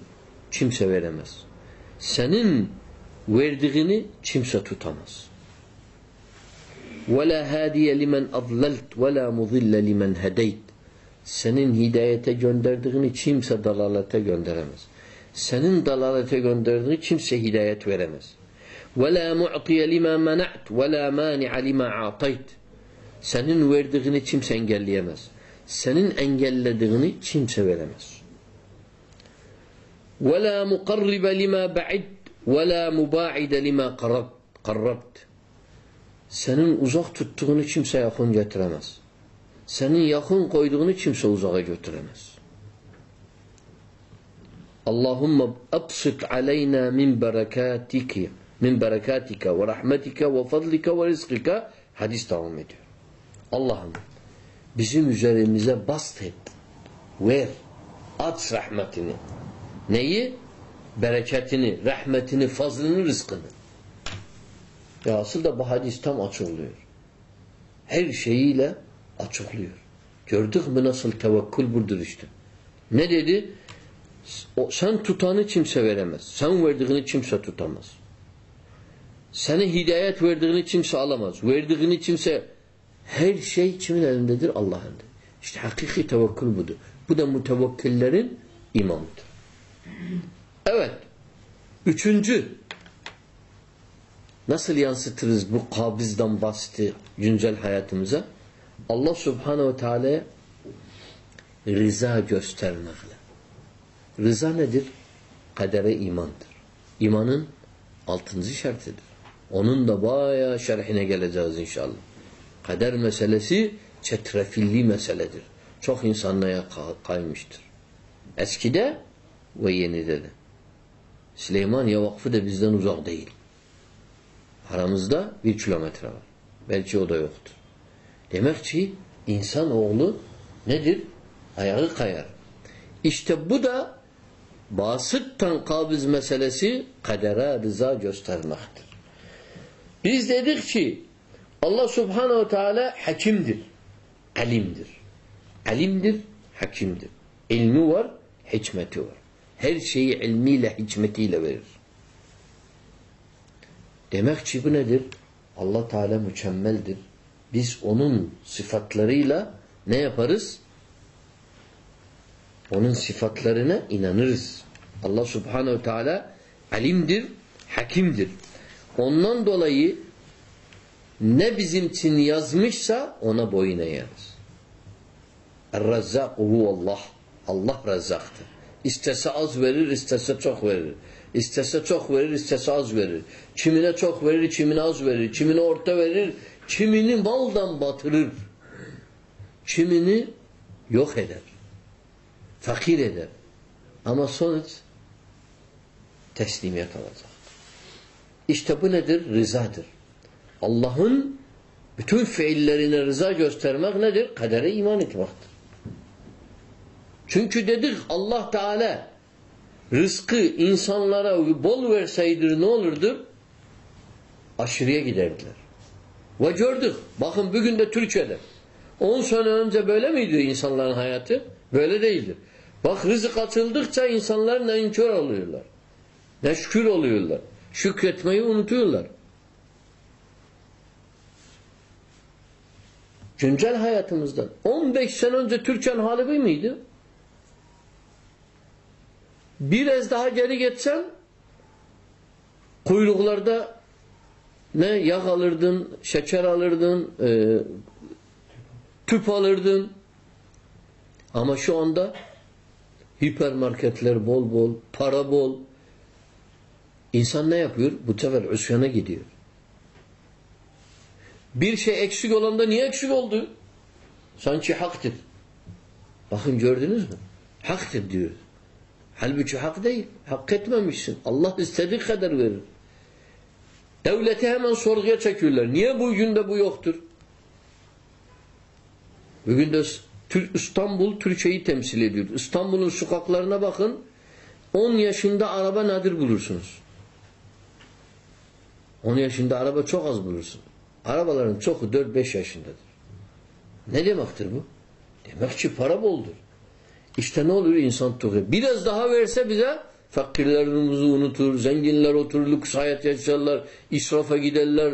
kimse veremez. Senin verdiğini kimse tutamaz. وَلَا هَادِيَ لِمَنْ أَضْلَلْتَ وَلَا مُضِلَّ لِمَنْ هَدَيْتَ Senin hidayete gönderdiğini kimse dalalete gönderemez. Senin dalalete gönderdiğini kimse hidayet veremez. وَلَا مُعْطِيَ لِمَا مَنَعْتَ وَلَا مَانِعَ لِمَا عَطَيْتَ Senin verdiğini kimse engelleyemez. Senin engellediğini kimse veremez. وَلَا مُقَرِّبَ لِمَا بَعِدْ وَلَا مُبَاعِدَ لِمَا قَرَّبْتَ Senin uzak tuttuğunu kimse yakın getiremez. Senin yakın koyduğunu kimse uzağa götüremez. Allahümme absit aleyna min berekatike min berekatika ve rahmetike ve fadlika ve rizkika hadis devam ediyor. Allah'ım bizim üzerimize bast et. Ver. Aç rahmetini. Neyi? Bereketini, rahmetini, fazlını, rızkını. Ya asıl da bu hadis tam açıklıyor. Her şeyiyle açıklıyor. Gördük mü nasıl tevekkül budur işte. Ne dedi? O, sen tutanı kimse veremez. Sen verdiğini kimse tutamaz. Sana hidayet verdiğini kimse alamaz. Verdiğini kimse her şey kimin elindedir? Allah'ın. İşte hakiki tevekkül budur. Bu da mutevekkillerin imamıdır. Evet. Üçüncü. Nasıl yansıtırız bu kabizden bastı güncel hayatımıza? Allah subhanehu ve teala'ya rıza göstermekle. Rıza nedir? Kadere imandır. İmanın altıncı şartıdır. Onun da bayağı şerhine geleceğiz inşallah. Kader meselesi çetrefilli meseledir. Çok insanlara kaymıştır. Eskide ve yenide de. Süleymaniye Vakfı da bizden uzak değil. Aramızda bir kilometre var. Belki o da yoktur. Demek ki insan oğlu nedir? Ayağı kayar. İşte bu da basıttan kabız meselesi kadere rıza göstermektir. Biz dedik ki Allah subhanehu teala hakimdir. Alimdir. Alimdir, hakimdir. İlmi var, hikmeti var. Her şeyi ilmiyle, hikmetiyle verir. Demek ki bu nedir? Allah Teala mükemmeldir. Biz onun sıfatlarıyla ne yaparız? Onun sıfatlarına inanırız. Allah Subhanahu Teala alimdir, hakimdir. Ondan dolayı ne bizim için yazmışsa ona boyun eğeriz. Er-Razzak Allah. Allah Razzaktır. İstese az verir, istese çok verir. İstese çok verir, istese az verir. Kimine çok verir, kimine az verir. Kimine orta verir, kimini maldan batırır. Kimini yok eder. Fakir eder. Ama sonuç teslimiyet olacak. İşte bu nedir? Rızadır. Allah'ın bütün fiillerine rıza göstermek nedir? Kadere iman etmektir. Çünkü dedik Allah Teala rızkı insanlara bol verseydir ne olurdu? Aşırıya giderdiler. Ve gördük. Bakın bugün de Türkiye'de. 10 sene önce böyle miydi insanların hayatı? Böyle değildir. Bak rızık açıldıkça insanlar ne inkar oluyorlar. Ne şükür oluyorlar. Şükretmeyi unutuyorlar. Güncel hayatımızdan 15 sene önce Türkiye'nin hali muydu? Biraz daha geri geçsen kuyruklarda ne yağ alırdın, şeker alırdın, e, tüp alırdın. Ama şu anda hipermarketler bol bol, para bol. İnsan ne yapıyor? Bu sefer üsyana gidiyor. Bir şey eksik olanda niye eksik oldu? Sanki haktır. Bakın gördünüz mü? Haktır diyor. Halbuki hak değil. Hak etmemişsin. Allah istediği kadar verir. Devleti hemen sorguya çekiyorlar. Niye bugün de bu yoktur? Bugün de İstanbul Türkiye'yi temsil ediyor. İstanbul'un sokaklarına bakın. 10 yaşında araba nadir bulursunuz. 10 yaşında araba çok az bulursun. Arabaların çoku 4-5 yaşındadır. Ne demektir bu? Demek ki para boldur. İşte ne oluyor insan tuğu? Biraz daha verse bize fakirlerimizi unutur, zenginler oturur, lüks hayat yaşarlar, israfa giderler.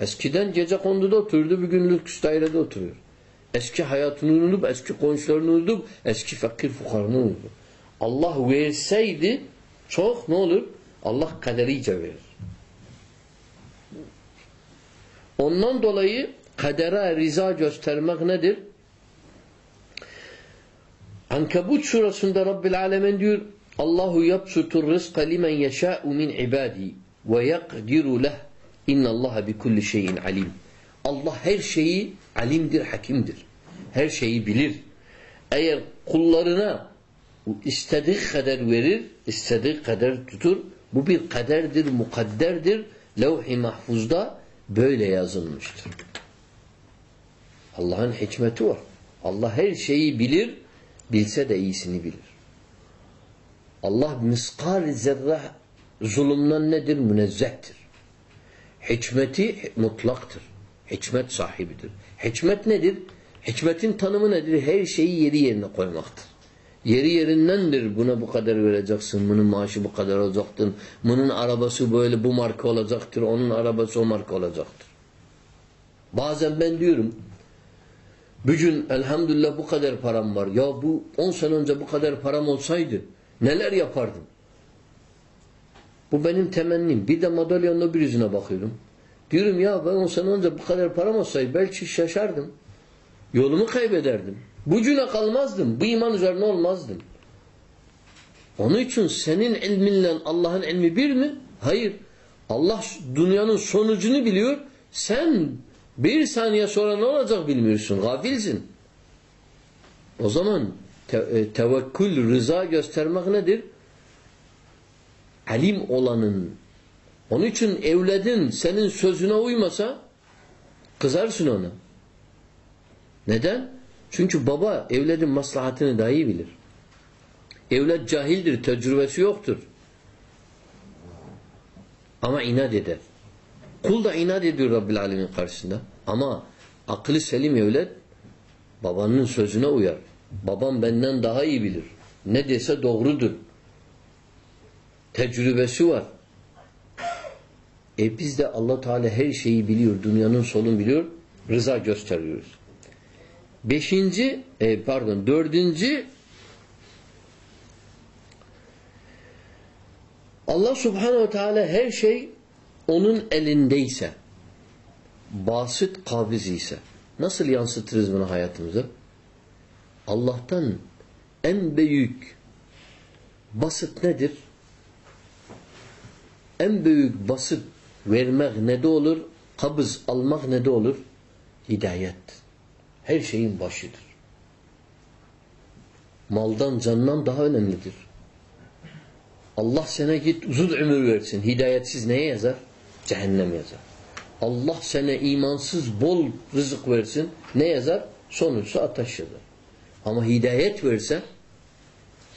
Eskiden gece konduda oturdu, bugün lüks dairede oturuyor. Eski hayatını unutup, eski komşularını unutup, eski fakir fukarını unutup. Allah verseydi çok ne olur? Allah kaderice verir. Ondan dolayı kadere riza göstermek nedir? Ankabut surasında Rabbil Alemin diyor Allahu yapsutur rızka limen yeşâ'u min ibâdi ve yakdiru leh innallaha bi kulli şeyin alim. Allah her şeyi alimdir, hakimdir. Her şeyi bilir. Eğer kullarına istediği kadar verir, istediği kadar tutur. Bu bir kaderdir, mukadderdir. Levh-i mahfuzda böyle yazılmıştır. Allah'ın hikmeti var. Allah her şeyi bilir, Bilse de iyisini bilir. Allah miskal zerre zulümden nedir? Münezzehtir. Hikmeti mutlaktır. Hikmet sahibidir. Hikmet nedir? Hikmetin tanımı nedir? Her şeyi yeri yerine koymaktır. Yeri yerindendir. Buna bu kadar vereceksin. Bunun maaşı bu kadar olacaktır. Bunun arabası böyle bu marka olacaktır. Onun arabası o marka olacaktır. Bazen ben diyorum bugün elhamdülillah bu kadar param var. Ya bu 10 sene önce bu kadar param olsaydı neler yapardım? Bu benim temennim. Bir de madalyonun öbür yüzüne bakıyorum. Diyorum ya ben 10 sene önce bu kadar param olsaydı belki şaşardım. Yolumu kaybederdim. Bucuna kalmazdım. Bu iman üzerine olmazdım. Onun için senin ilminle Allah'ın ilmi bir mi? Hayır. Allah dünyanın sonucunu biliyor. Sen bir saniye sonra ne olacak bilmiyorsun. Gafilsin. O zaman te e, tevekkül, rıza göstermek nedir? Alim olanın. Onun için evladın senin sözüne uymasa kızarsın ona. Neden? Çünkü baba evladın maslahatını daha iyi bilir. Evlat cahildir, tecrübesi yoktur. Ama inat eder. Kul da inat ediyor Rabbil Alemin karşısında. Ama aklı selim evlat babanın sözüne uyar. Babam benden daha iyi bilir. Ne dese doğrudur. Tecrübesi var. E biz de Allah Teala her şeyi biliyor. Dünyanın solunu biliyor. Rıza gösteriyoruz. Beşinci, e, pardon dördüncü Allah Subhanahu Teala her şey onun elindeyse basit kabiz ise nasıl yansıtırız bunu hayatımıza? Allah'tan en büyük basit nedir? En büyük basit vermek ne de olur? Kabız almak ne de olur? Hidayet. Her şeyin başıdır. Maldan candan daha önemlidir. Allah sana git uzun ömür versin. Hidayetsiz neye yazar? Cehennem yazar. Allah sana imansız bol rızık versin. Ne yazar? Sonuçta ateş yazar. Ama hidayet verse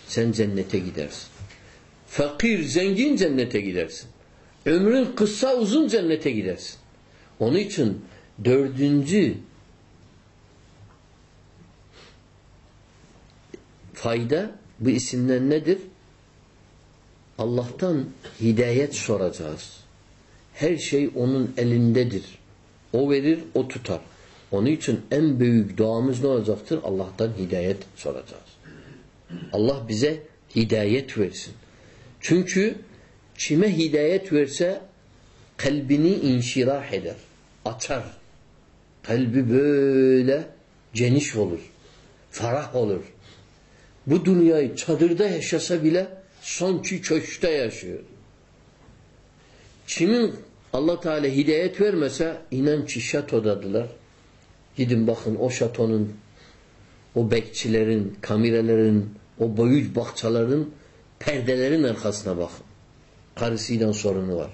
sen cennete gidersin. Fakir, zengin cennete gidersin. Ömrün kısa uzun cennete gidersin. Onun için dördüncü fayda bu isimden nedir? Allah'tan hidayet soracağız. Her şey onun elindedir. O verir, o tutar. Onun için en büyük duamız ne olacaktır? Allah'tan hidayet soracağız. Allah bize hidayet versin. Çünkü kime hidayet verse kalbini inşirah eder. Açar. Kalbi böyle geniş olur. Ferah olur. Bu dünyayı çadırda yaşasa bile sanki köşkte yaşıyor. Kimin Allah Teala hidayet vermese inan ki şatodadılar. Gidin bakın o şatonun o bekçilerin, kamirelerin, o boyuc bahçelerin perdelerin arkasına bakın. Karısıyla sorunu var.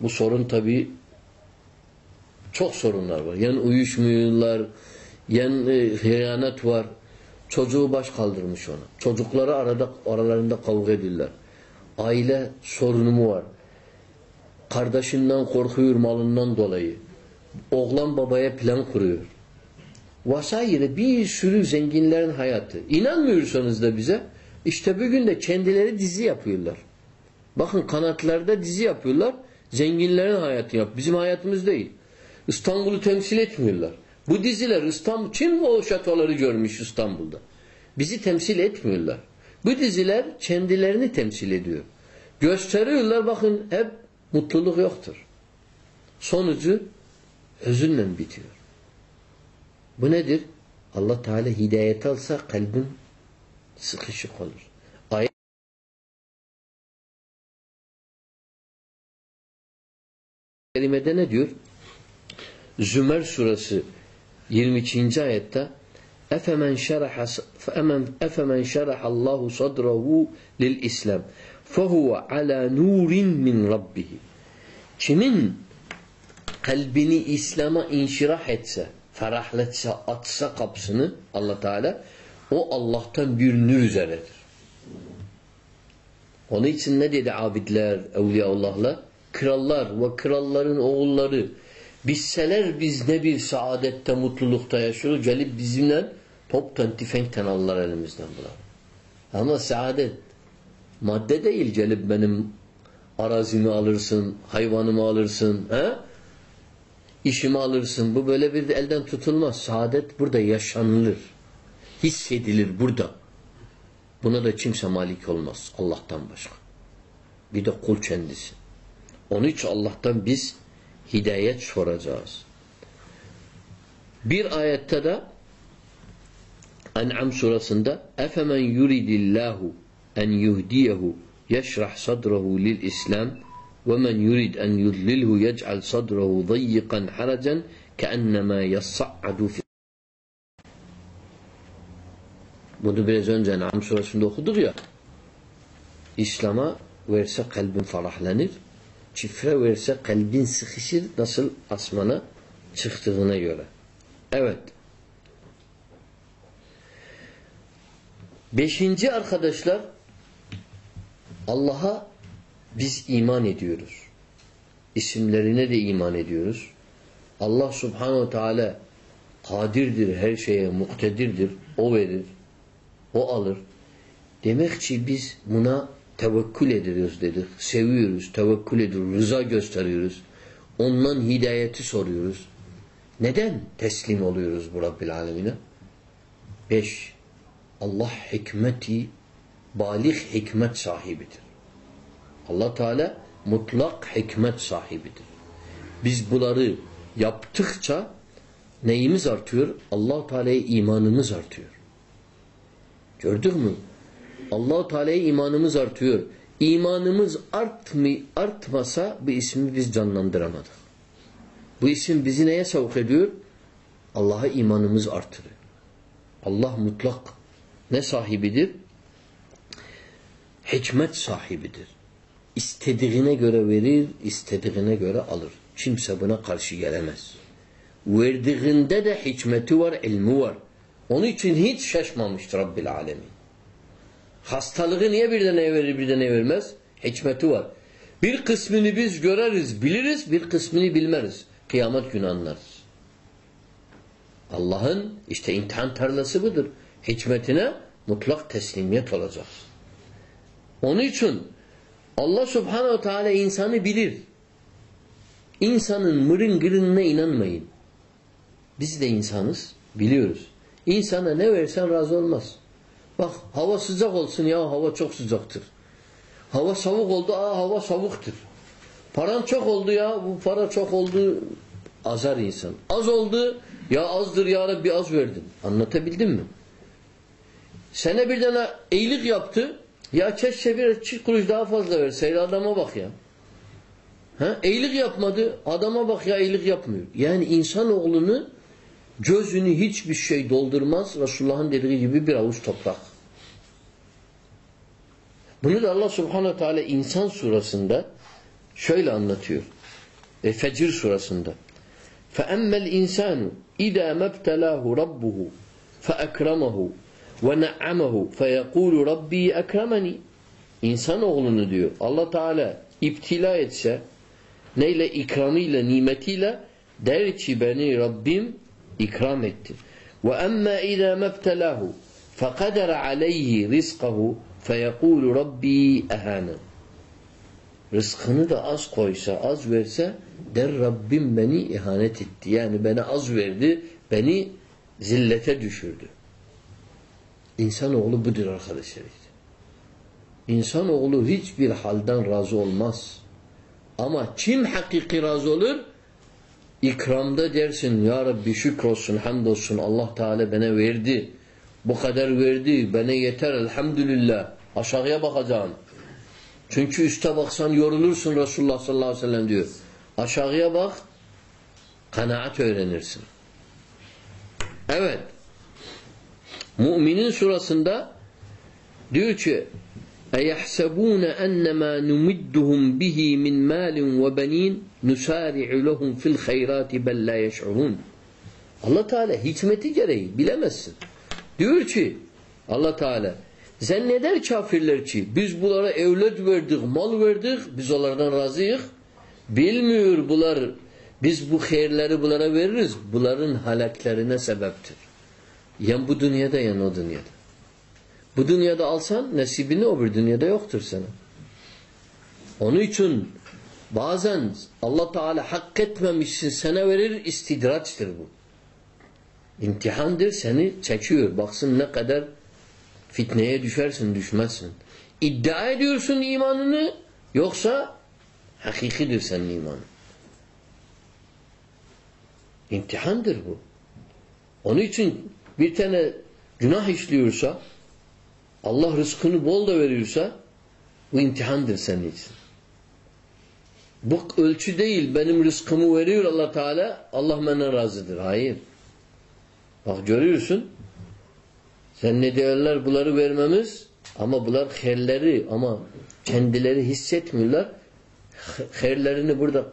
Bu sorun tabi çok sorunlar var. Yani uyuşmuyorlar, yani e, hıyanet var. Çocuğu baş kaldırmış ona. Çocukları arada aralarında kavga ediyorlar. Aile sorunu mu var? Kardeşinden korkuyor malından dolayı. Oğlan babaya plan kuruyor. Vesaire bir sürü zenginlerin hayatı. İnanmıyorsanız da bize işte bugün de kendileri dizi yapıyorlar. Bakın kanatlarda dizi yapıyorlar. Zenginlerin hayatı yap. Bizim hayatımız değil. İstanbul'u temsil etmiyorlar. Bu diziler İstanbul kim o şatoları görmüş İstanbul'da? Bizi temsil etmiyorlar. Bu diziler kendilerini temsil ediyor. Gösteriyorlar bakın hep mutluluk yoktur. Sonucu hüzünle bitiyor. Bu nedir? Allah Teala hidayet alsa kalbin sıkışık olur. Ayet kerimede ne diyor? Zümer suresi 22. ayette Efemen şeraha efemen şeraha Allahu sadrahu lil İslam fehuve ala nurin min rabbih. Kimin kalbini İslam'a inşirah etse, ferahlatsa, atsa kapsını Allah Teala O Allah'tan bir nur üzeredir. Onun için ne dedi abidler, evliyaullahlar? Krallar ve kralların oğulları bizseler biz ne bir saadette, mutlulukta yaşıyoruz. Gelip bizimle toptan tüfekten alırlar elimizden bunlar. Ama saadet madde değil gelip benim arazimi alırsın, hayvanımı alırsın, he? işimi alırsın. Bu böyle bir de elden tutulmaz. Saadet burada yaşanılır. Hissedilir burada. Buna da kimse malik olmaz Allah'tan başka. Bir de kul kendisi. Onun için Allah'tan biz hidayet soracağız. Bir ayette de En'am surasında efemen yuridillahu en yuhdiyehu yeşrah sadrahu lil islam ve men yurid en yudlilhu yec'al sadrahu dayyikan haracan keennema yassa'adu fi Bunu biraz önce En'am surasında okuduk ya. İslam'a verse kalbin ferahlanır. Çifre verse kalbin sıkışır nasıl asmana çıktığına göre. Evet. Beşinci arkadaşlar Allah'a biz iman ediyoruz. İsimlerine de iman ediyoruz. Allah subhanehu teala kadirdir, her şeye muktedirdir. O verir. O alır. Demek ki biz buna tevekkül ediyoruz dedik. Seviyoruz, tevekkül ediyoruz, rıza gösteriyoruz. Ondan hidayeti soruyoruz. Neden teslim oluyoruz bu Rabbil Alemine? Beş. Allah hikmeti, balik hikmet sahibidir. Allah Teala mutlak hikmet sahibidir. Biz bunları yaptıkça neyimiz artıyor? Allah Teala'ya imanımız artıyor. Gördük mü? Allah Teala'ya imanımız artıyor. İmanımız artmı, artmasa bu ismi biz canlandıramadık. Bu isim bizi neye sevk ediyor? Allah'a imanımız artırıyor. Allah mutlak ne sahibidir? Hikmet sahibidir. İstediğine göre verir, istediğine göre alır. Kimse buna karşı gelemez. Verdiğinde de hikmeti var, ilmi var. Onun için hiç şaşmamıştır Rabbil Alemin. Hastalığı niye bir tane verir, bir tane vermez? Hikmeti var. Bir kısmını biz göreriz, biliriz, bir kısmını bilmeriz. Kıyamet günü anlarız. Allah'ın işte imtihan tarlası budur. Hikmetine mutlak teslimiyet olacak. Onun için Allah subhanehu teala insanı bilir. İnsanın mırın gırınına inanmayın. Biz de insanız, biliyoruz. İnsana ne versen razı olmaz. Bak hava sıcak olsun ya hava çok sıcaktır. Hava savuk oldu, aa hava savuktur. Paran çok oldu ya bu para çok oldu azar insan. Az oldu ya azdır ya Rabbi az verdin. Anlatabildim mi? Sene bir tane iyilik yaptı. Ya keşke bir çift kuruş daha fazla verseydi adama bak ya. Ha? İyilik yapmadı. Adama bak ya iyilik yapmıyor. Yani insanoğlunu gözünü hiçbir şey doldurmaz. Resulullah'ın dediği gibi bir avuç toprak. Bunu da Allah subhanehu teala insan surasında şöyle anlatıyor. E, Fecir surasında. فَأَمَّا الْاِنْسَانُ اِذَا مَبْتَلَاهُ رَبُّهُ ve ne'amehu feyekulu rabbi ekremeni İnsan oğlunu diyor Allah Teala iptila etse neyle ikramıyla nimetiyle der ki beni Rabbim ikram etti. Ve emme izâ mebtelâhu fekadere aleyhi rizkahu feyekulu Rabbi ehânen rızkını da az koysa, az verse der Rabbim beni ihanet etti. Yani bana az verdi, beni zillete düşürdü. İnsanoğlu budur arkadaşlar. İnsanoğlu hiçbir halden razı olmaz. Ama kim hakiki razı olur? İkramda dersin ya Rabbi şükrolsun, hamdolsun Allah Teala bana verdi. Bu kadar verdi, bana yeter elhamdülillah. Aşağıya bakacağım. Çünkü üste baksan yorulursun Resulullah sallallahu aleyhi ve sellem diyor. Aşağıya bak, kanaat öğrenirsin. Evet. Müminin surasında diyor ki اَيَحْسَبُونَ اَنَّمَا نُمِدُّهُمْ بِهِ مِنْ مَالٍ وَبَن۪ينَ نُسَارِعُ لَهُمْ فِي الْخَيْرَاتِ بَلْ لَا يَشْعُرُونَ Allah Teala hikmeti gereği bilemezsin. Diyor ki Allah Teala zanneder kafirler ki biz bunlara evlet verdik, mal verdik, biz onlardan razıyız. Bilmiyor bunlar biz bu hayırları bunlara veririz. Bunların halaklerine sebeptir. Yan bu dünyada yan o dünyada. Bu dünyada alsan nasibini o bir dünyada yoktur sana. Onun için bazen Allah Teala hak etmemişsin sana verir istidraçtır bu. İmtihandır seni çekiyor. Baksın ne kadar fitneye düşersin düşmezsin. İddia ediyorsun imanını yoksa hakikidir senin imanın. İmtihandır bu. Onun için bir tane günah işliyorsa Allah rızkını bol da veriyorsa bu imtihandır senin için. Bu ölçü değil. Benim rızkımı veriyor Allah Teala. Allah benden razıdır. Hayır. Bak görüyorsun. Sen ne diyorlar bunları vermemiz ama bunlar hayırleri ama kendileri hissetmiyorlar. Hayırlerini burada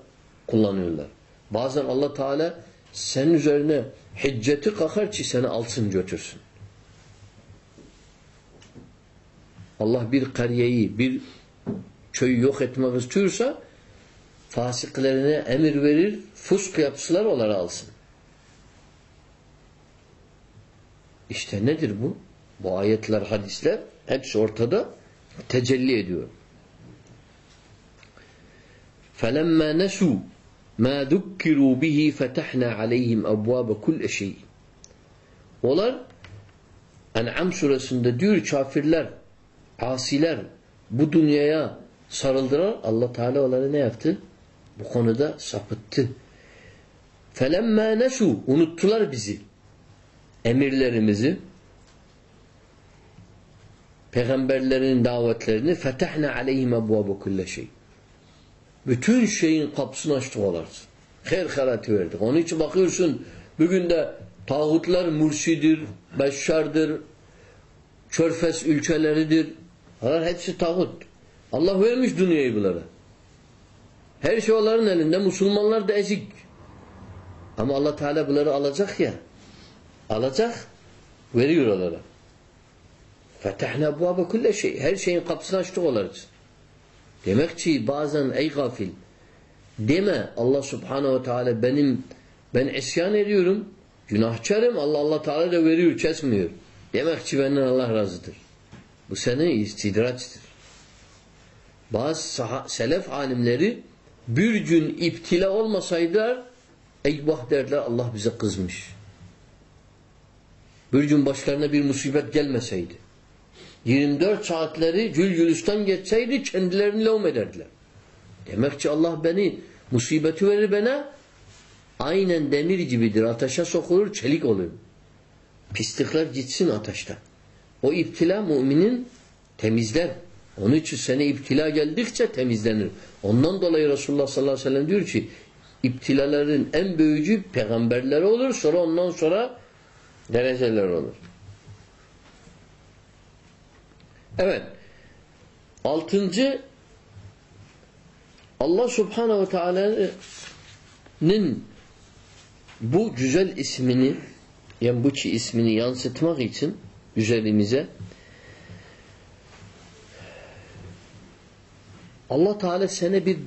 kullanıyorlar. Bazen Allah Teala senin üzerine hicceti kakar ki seni alsın götürsün. Allah bir kariyeyi, bir köyü yok etmek istiyorsa fasiklerine emir verir, fusk yapsılar onları alsın. İşte nedir bu? Bu ayetler, hadisler hepsi ortada tecelli ediyor. فَلَمَّا نَسُوا مَا ذُكِّرُوا بِهِ فَتَحْنَا عَلَيْهِمْ أَبْوَابَ كُلَّ شَيْءٍ Onlar En'am suresinde diyor kafirler, asiler bu dünyaya sarıldılar. Allah Teala onları ne yaptı? Bu konuda sapıttı. فَلَمَّا نَسُوا Unuttular bizi. Emirlerimizi peygamberlerin davetlerini fetahna aleyhim ebvabe kulle şey. Bütün şeyin kapısını açtık onlarca. Her haratı verdik. Onun için bakıyorsun bugün de tağutlar mursidir, beşşardır, körfez ülkeleridir. Bunlar hepsi tağut. Allah vermiş dünyayı bunlara. Her şey onların elinde. Müslümanlar da ezik. Ama Allah Teala bunları alacak ya. Alacak. Veriyor onlara. Fetahna ebvabe kulle şey. Her şeyin kapısını açtık onlara. Demek ki bazen ey gafil deme Allah subhanehu ve teala benim ben isyan ediyorum günahkarım Allah Allah Teala da veriyor kesmiyor. Demek ki benden Allah razıdır. Bu sene istidraçtır. Bazı selef alimleri bir gün iptila olmasaydılar eyvah derler Allah bize kızmış. Bir gün başlarına bir musibet gelmeseydi 24 saatleri gül gülistan geçseydi kendilerini levm ederdiler. Demek ki Allah beni musibeti verir bana aynen demir gibidir. Ateşe sokulur çelik olur. Pislikler gitsin ateşten. O iptila müminin temizler. Onun için sene iptila geldikçe temizlenir. Ondan dolayı Resulullah sallallahu aleyhi ve sellem diyor ki iptilaların en büyücü peygamberleri olur sonra ondan sonra dereceler olur. Evet. Altıncı Allah subhanehu ve teala'nın bu güzel ismini yani bu ki ismini yansıtmak için üzerimize Allah Teala sana bir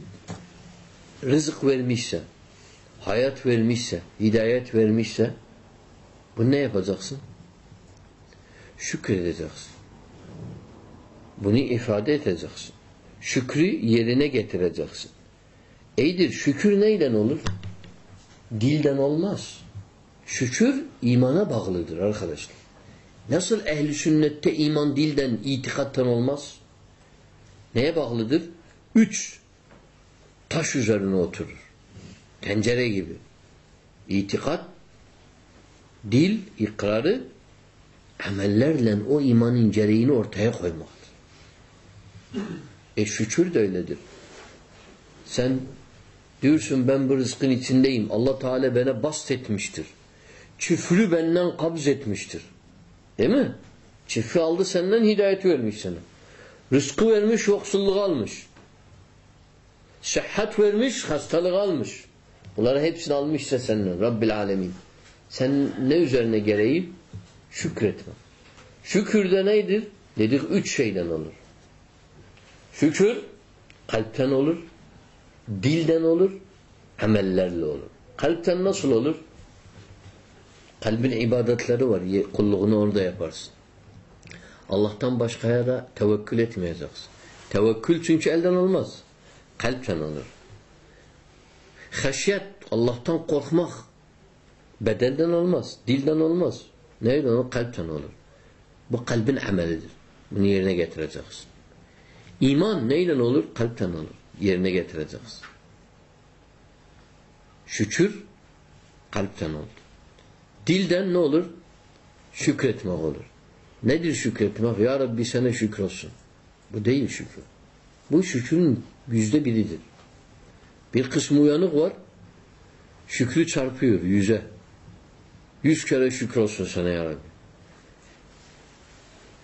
rızık vermişse, hayat vermişse, hidayet vermişse bunu ne yapacaksın? Şükredeceksin. Bunu ifade edeceksin. Şükrü yerine getireceksin. Eydir şükür neyle olur? Dilden olmaz. Şükür imana bağlıdır arkadaşlar. Nasıl ehli sünnette iman dilden, itikattan olmaz? Neye bağlıdır? Üç taş üzerine oturur. Tencere gibi. İtikat, dil, ikrarı amellerle o imanın gereğini ortaya koymaktır. E şükür de öyledir. Sen diyorsun ben bu rızkın içindeyim. Allah Teala bana bast etmiştir. Küfrü benden kabz etmiştir. Değil mi? Çiftli aldı senden hidayet vermiş sana. Rızkı vermiş yoksulluğu almış. Sıhhat vermiş hastalık almış. Bunları hepsini almışsa senden Rabbil Alemin. Sen ne üzerine gereği? Şükretme. Şükür de neydir? Dedik üç şeyden olur. Şükür kalpten olur, dilden olur, amellerle olur. Kalpten nasıl olur? Kalbin ibadetleri var. Kulluğunu orada yaparsın. Allah'tan başkaya da tevekkül etmeyeceksin. Tevekkül çünkü elden olmaz. Kalpten olur. Haşyet, Allah'tan korkmak bedenden olmaz, dilden olmaz. Neyden olur? Kalpten olur. Bu kalbin amelidir. Bunu yerine getireceksin. İman neyle olur? Kalpten olur. Yerine getireceksin. Şükür kalpten olur. Dilden ne olur? Şükretmek olur. Nedir şükretmek? Ya Rabbi sana şükür olsun. Bu değil şükür. Bu şükrün yüzde biridir. Bir kısmı uyanık var. Şükrü çarpıyor yüze. Yüz kere şükür olsun sana ya Rabbi.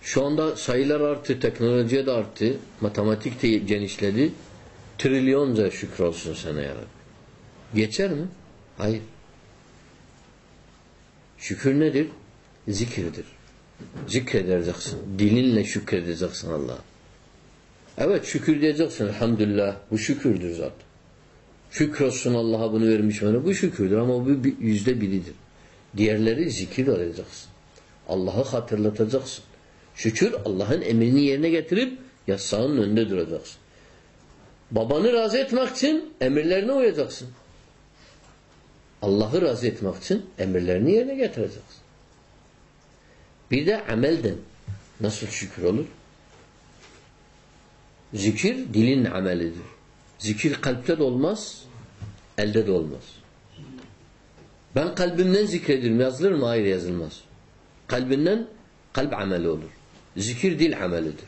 Şu anda sayılar arttı, teknolojiye de arttı, matematik de genişledi. Trilyonca şükür olsun sana ya Rabbi. Geçer mi? Hayır. Şükür nedir? Zikirdir. Zikredeceksin. Dilinle şükredeceksin Allah'a. Evet şükür diyeceksin. Elhamdülillah. Bu şükürdür zaten. Şükür olsun Allah'a bunu vermiş bana. Bu şükürdür ama bu yüzde biridir. Diğerleri zikir alacaksın. Allah'ı hatırlatacaksın. Şükür Allah'ın emrini yerine getirip yasağının önünde duracaksın. Babanı razı etmek için emirlerine uyacaksın. Allah'ı razı etmek için emirlerini yerine getireceksin. Bir de amelden nasıl şükür olur? Zikir dilin amelidir. Zikir kalpte de olmaz, elde de olmaz. Ben kalbimden zikredirim. Yazılır mı? Hayır yazılmaz. Kalbinden kalp ameli olur. Zikir dil amelidir.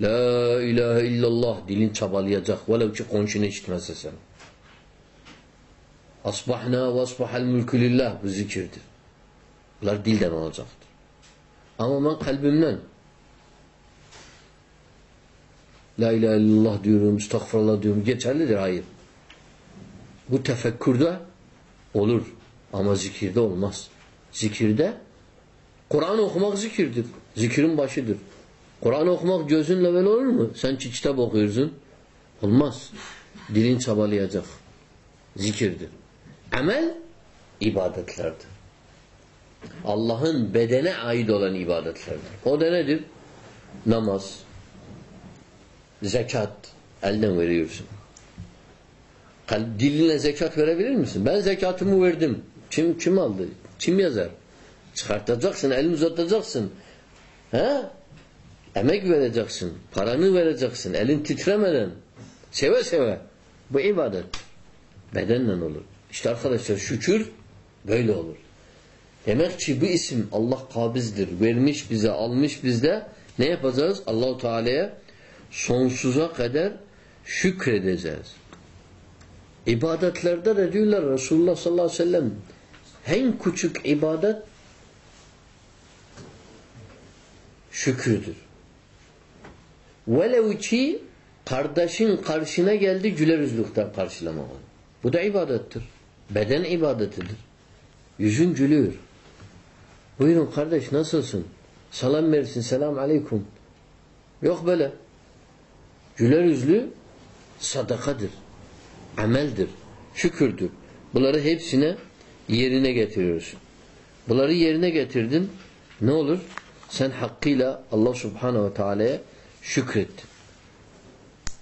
La ilahe illallah dilin çabalayacak. Velev ki konşunu işitmezse sen. Asbahna ve asbahal mülkü lillah bu zikirdir. Bunlar dilden olacaktır. Ama ben kalbimden La ilahe illallah diyorum, estağfurullah diyorum. Geçerlidir. Hayır. Bu tefekkürde olur. Ama zikirde olmaz. Zikirde Kur'an okumak zikirdir. Zikirin başıdır. Kur'an okumak gözünle böyle olur mu? Sen kitap okuyorsun. Olmaz. Dilin çabalayacak. Zikirdir. Amel ibadetlerdir. Allah'ın bedene ait olan ibadetlerdir. O da nedir? Namaz, zekat elden veriyorsun. Dilinle zekat verebilir misin? Ben zekatımı verdim. Kim kim aldı? Kim yazar? Çıkartacaksın, elini uzatacaksın. He? Emek vereceksin, paranı vereceksin, elin titremeden. Seve seve. Bu ibadet. Bedenle olur. İşte arkadaşlar şükür böyle olur. Demek ki bu isim Allah kabizdir. Vermiş bize, almış bizde. Ne yapacağız? Allahu Teala'ya sonsuza kadar şükredeceğiz. İbadetlerde de diyorlar Resulullah sallallahu aleyhi ve sellem en küçük ibadet şükürdür. Velev ki kardeşin karşına geldi güler yüzlükten karşılamak. Bu da ibadettir. Beden ibadetidir. Yüzün gülüyor. Buyurun kardeş nasılsın? Selam versin. Selam aleyküm. Yok böyle. Güler yüzlü sadakadır. Ameldir. Şükürdür. Bunları hepsine yerine getiriyorsun. Bunları yerine getirdin. Ne olur? Sen hakkıyla Allah subhanehu ve teala'ya şükrettin.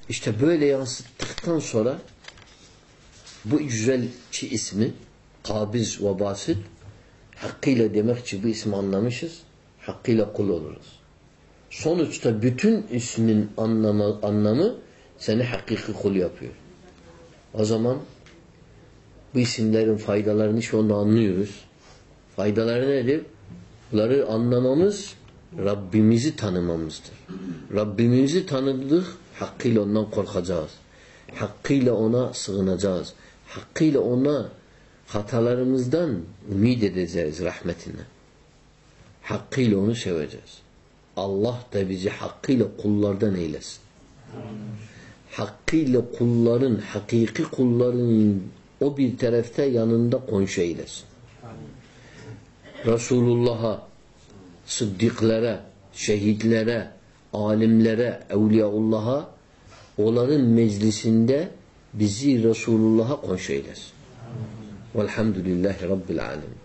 İşte böyle yansıttıktan sonra bu güzel ki ismi kabiz ve basit hakkıyla demek ki bu ismi anlamışız. Hakkıyla kul oluruz. Sonuçta bütün ismin anlamı, anlamı seni hakiki kul yapıyor. O zaman bu isimlerin faydalarını şu anda anlıyoruz. Faydaları nedir? Bunları anlamamız Rabbimizi tanımamızdır. Rabbimizi tanıdık, hakkıyla ondan korkacağız. Hakkıyla ona sığınacağız. Hakkıyla ona hatalarımızdan ümit edeceğiz rahmetinden. Hakkıyla onu seveceğiz. Allah da bizi hakkıyla kullardan eylesin. Hakkıyla kulların, hakiki kulların o bir tarafta yanında konşu eylesin. Resulullah'a sıddıklara, şehitlere, alimlere, evliyaullah'a onların meclisinde bizi Resulullah'a konş eylesin. Velhamdülillahi Rabbil alemin.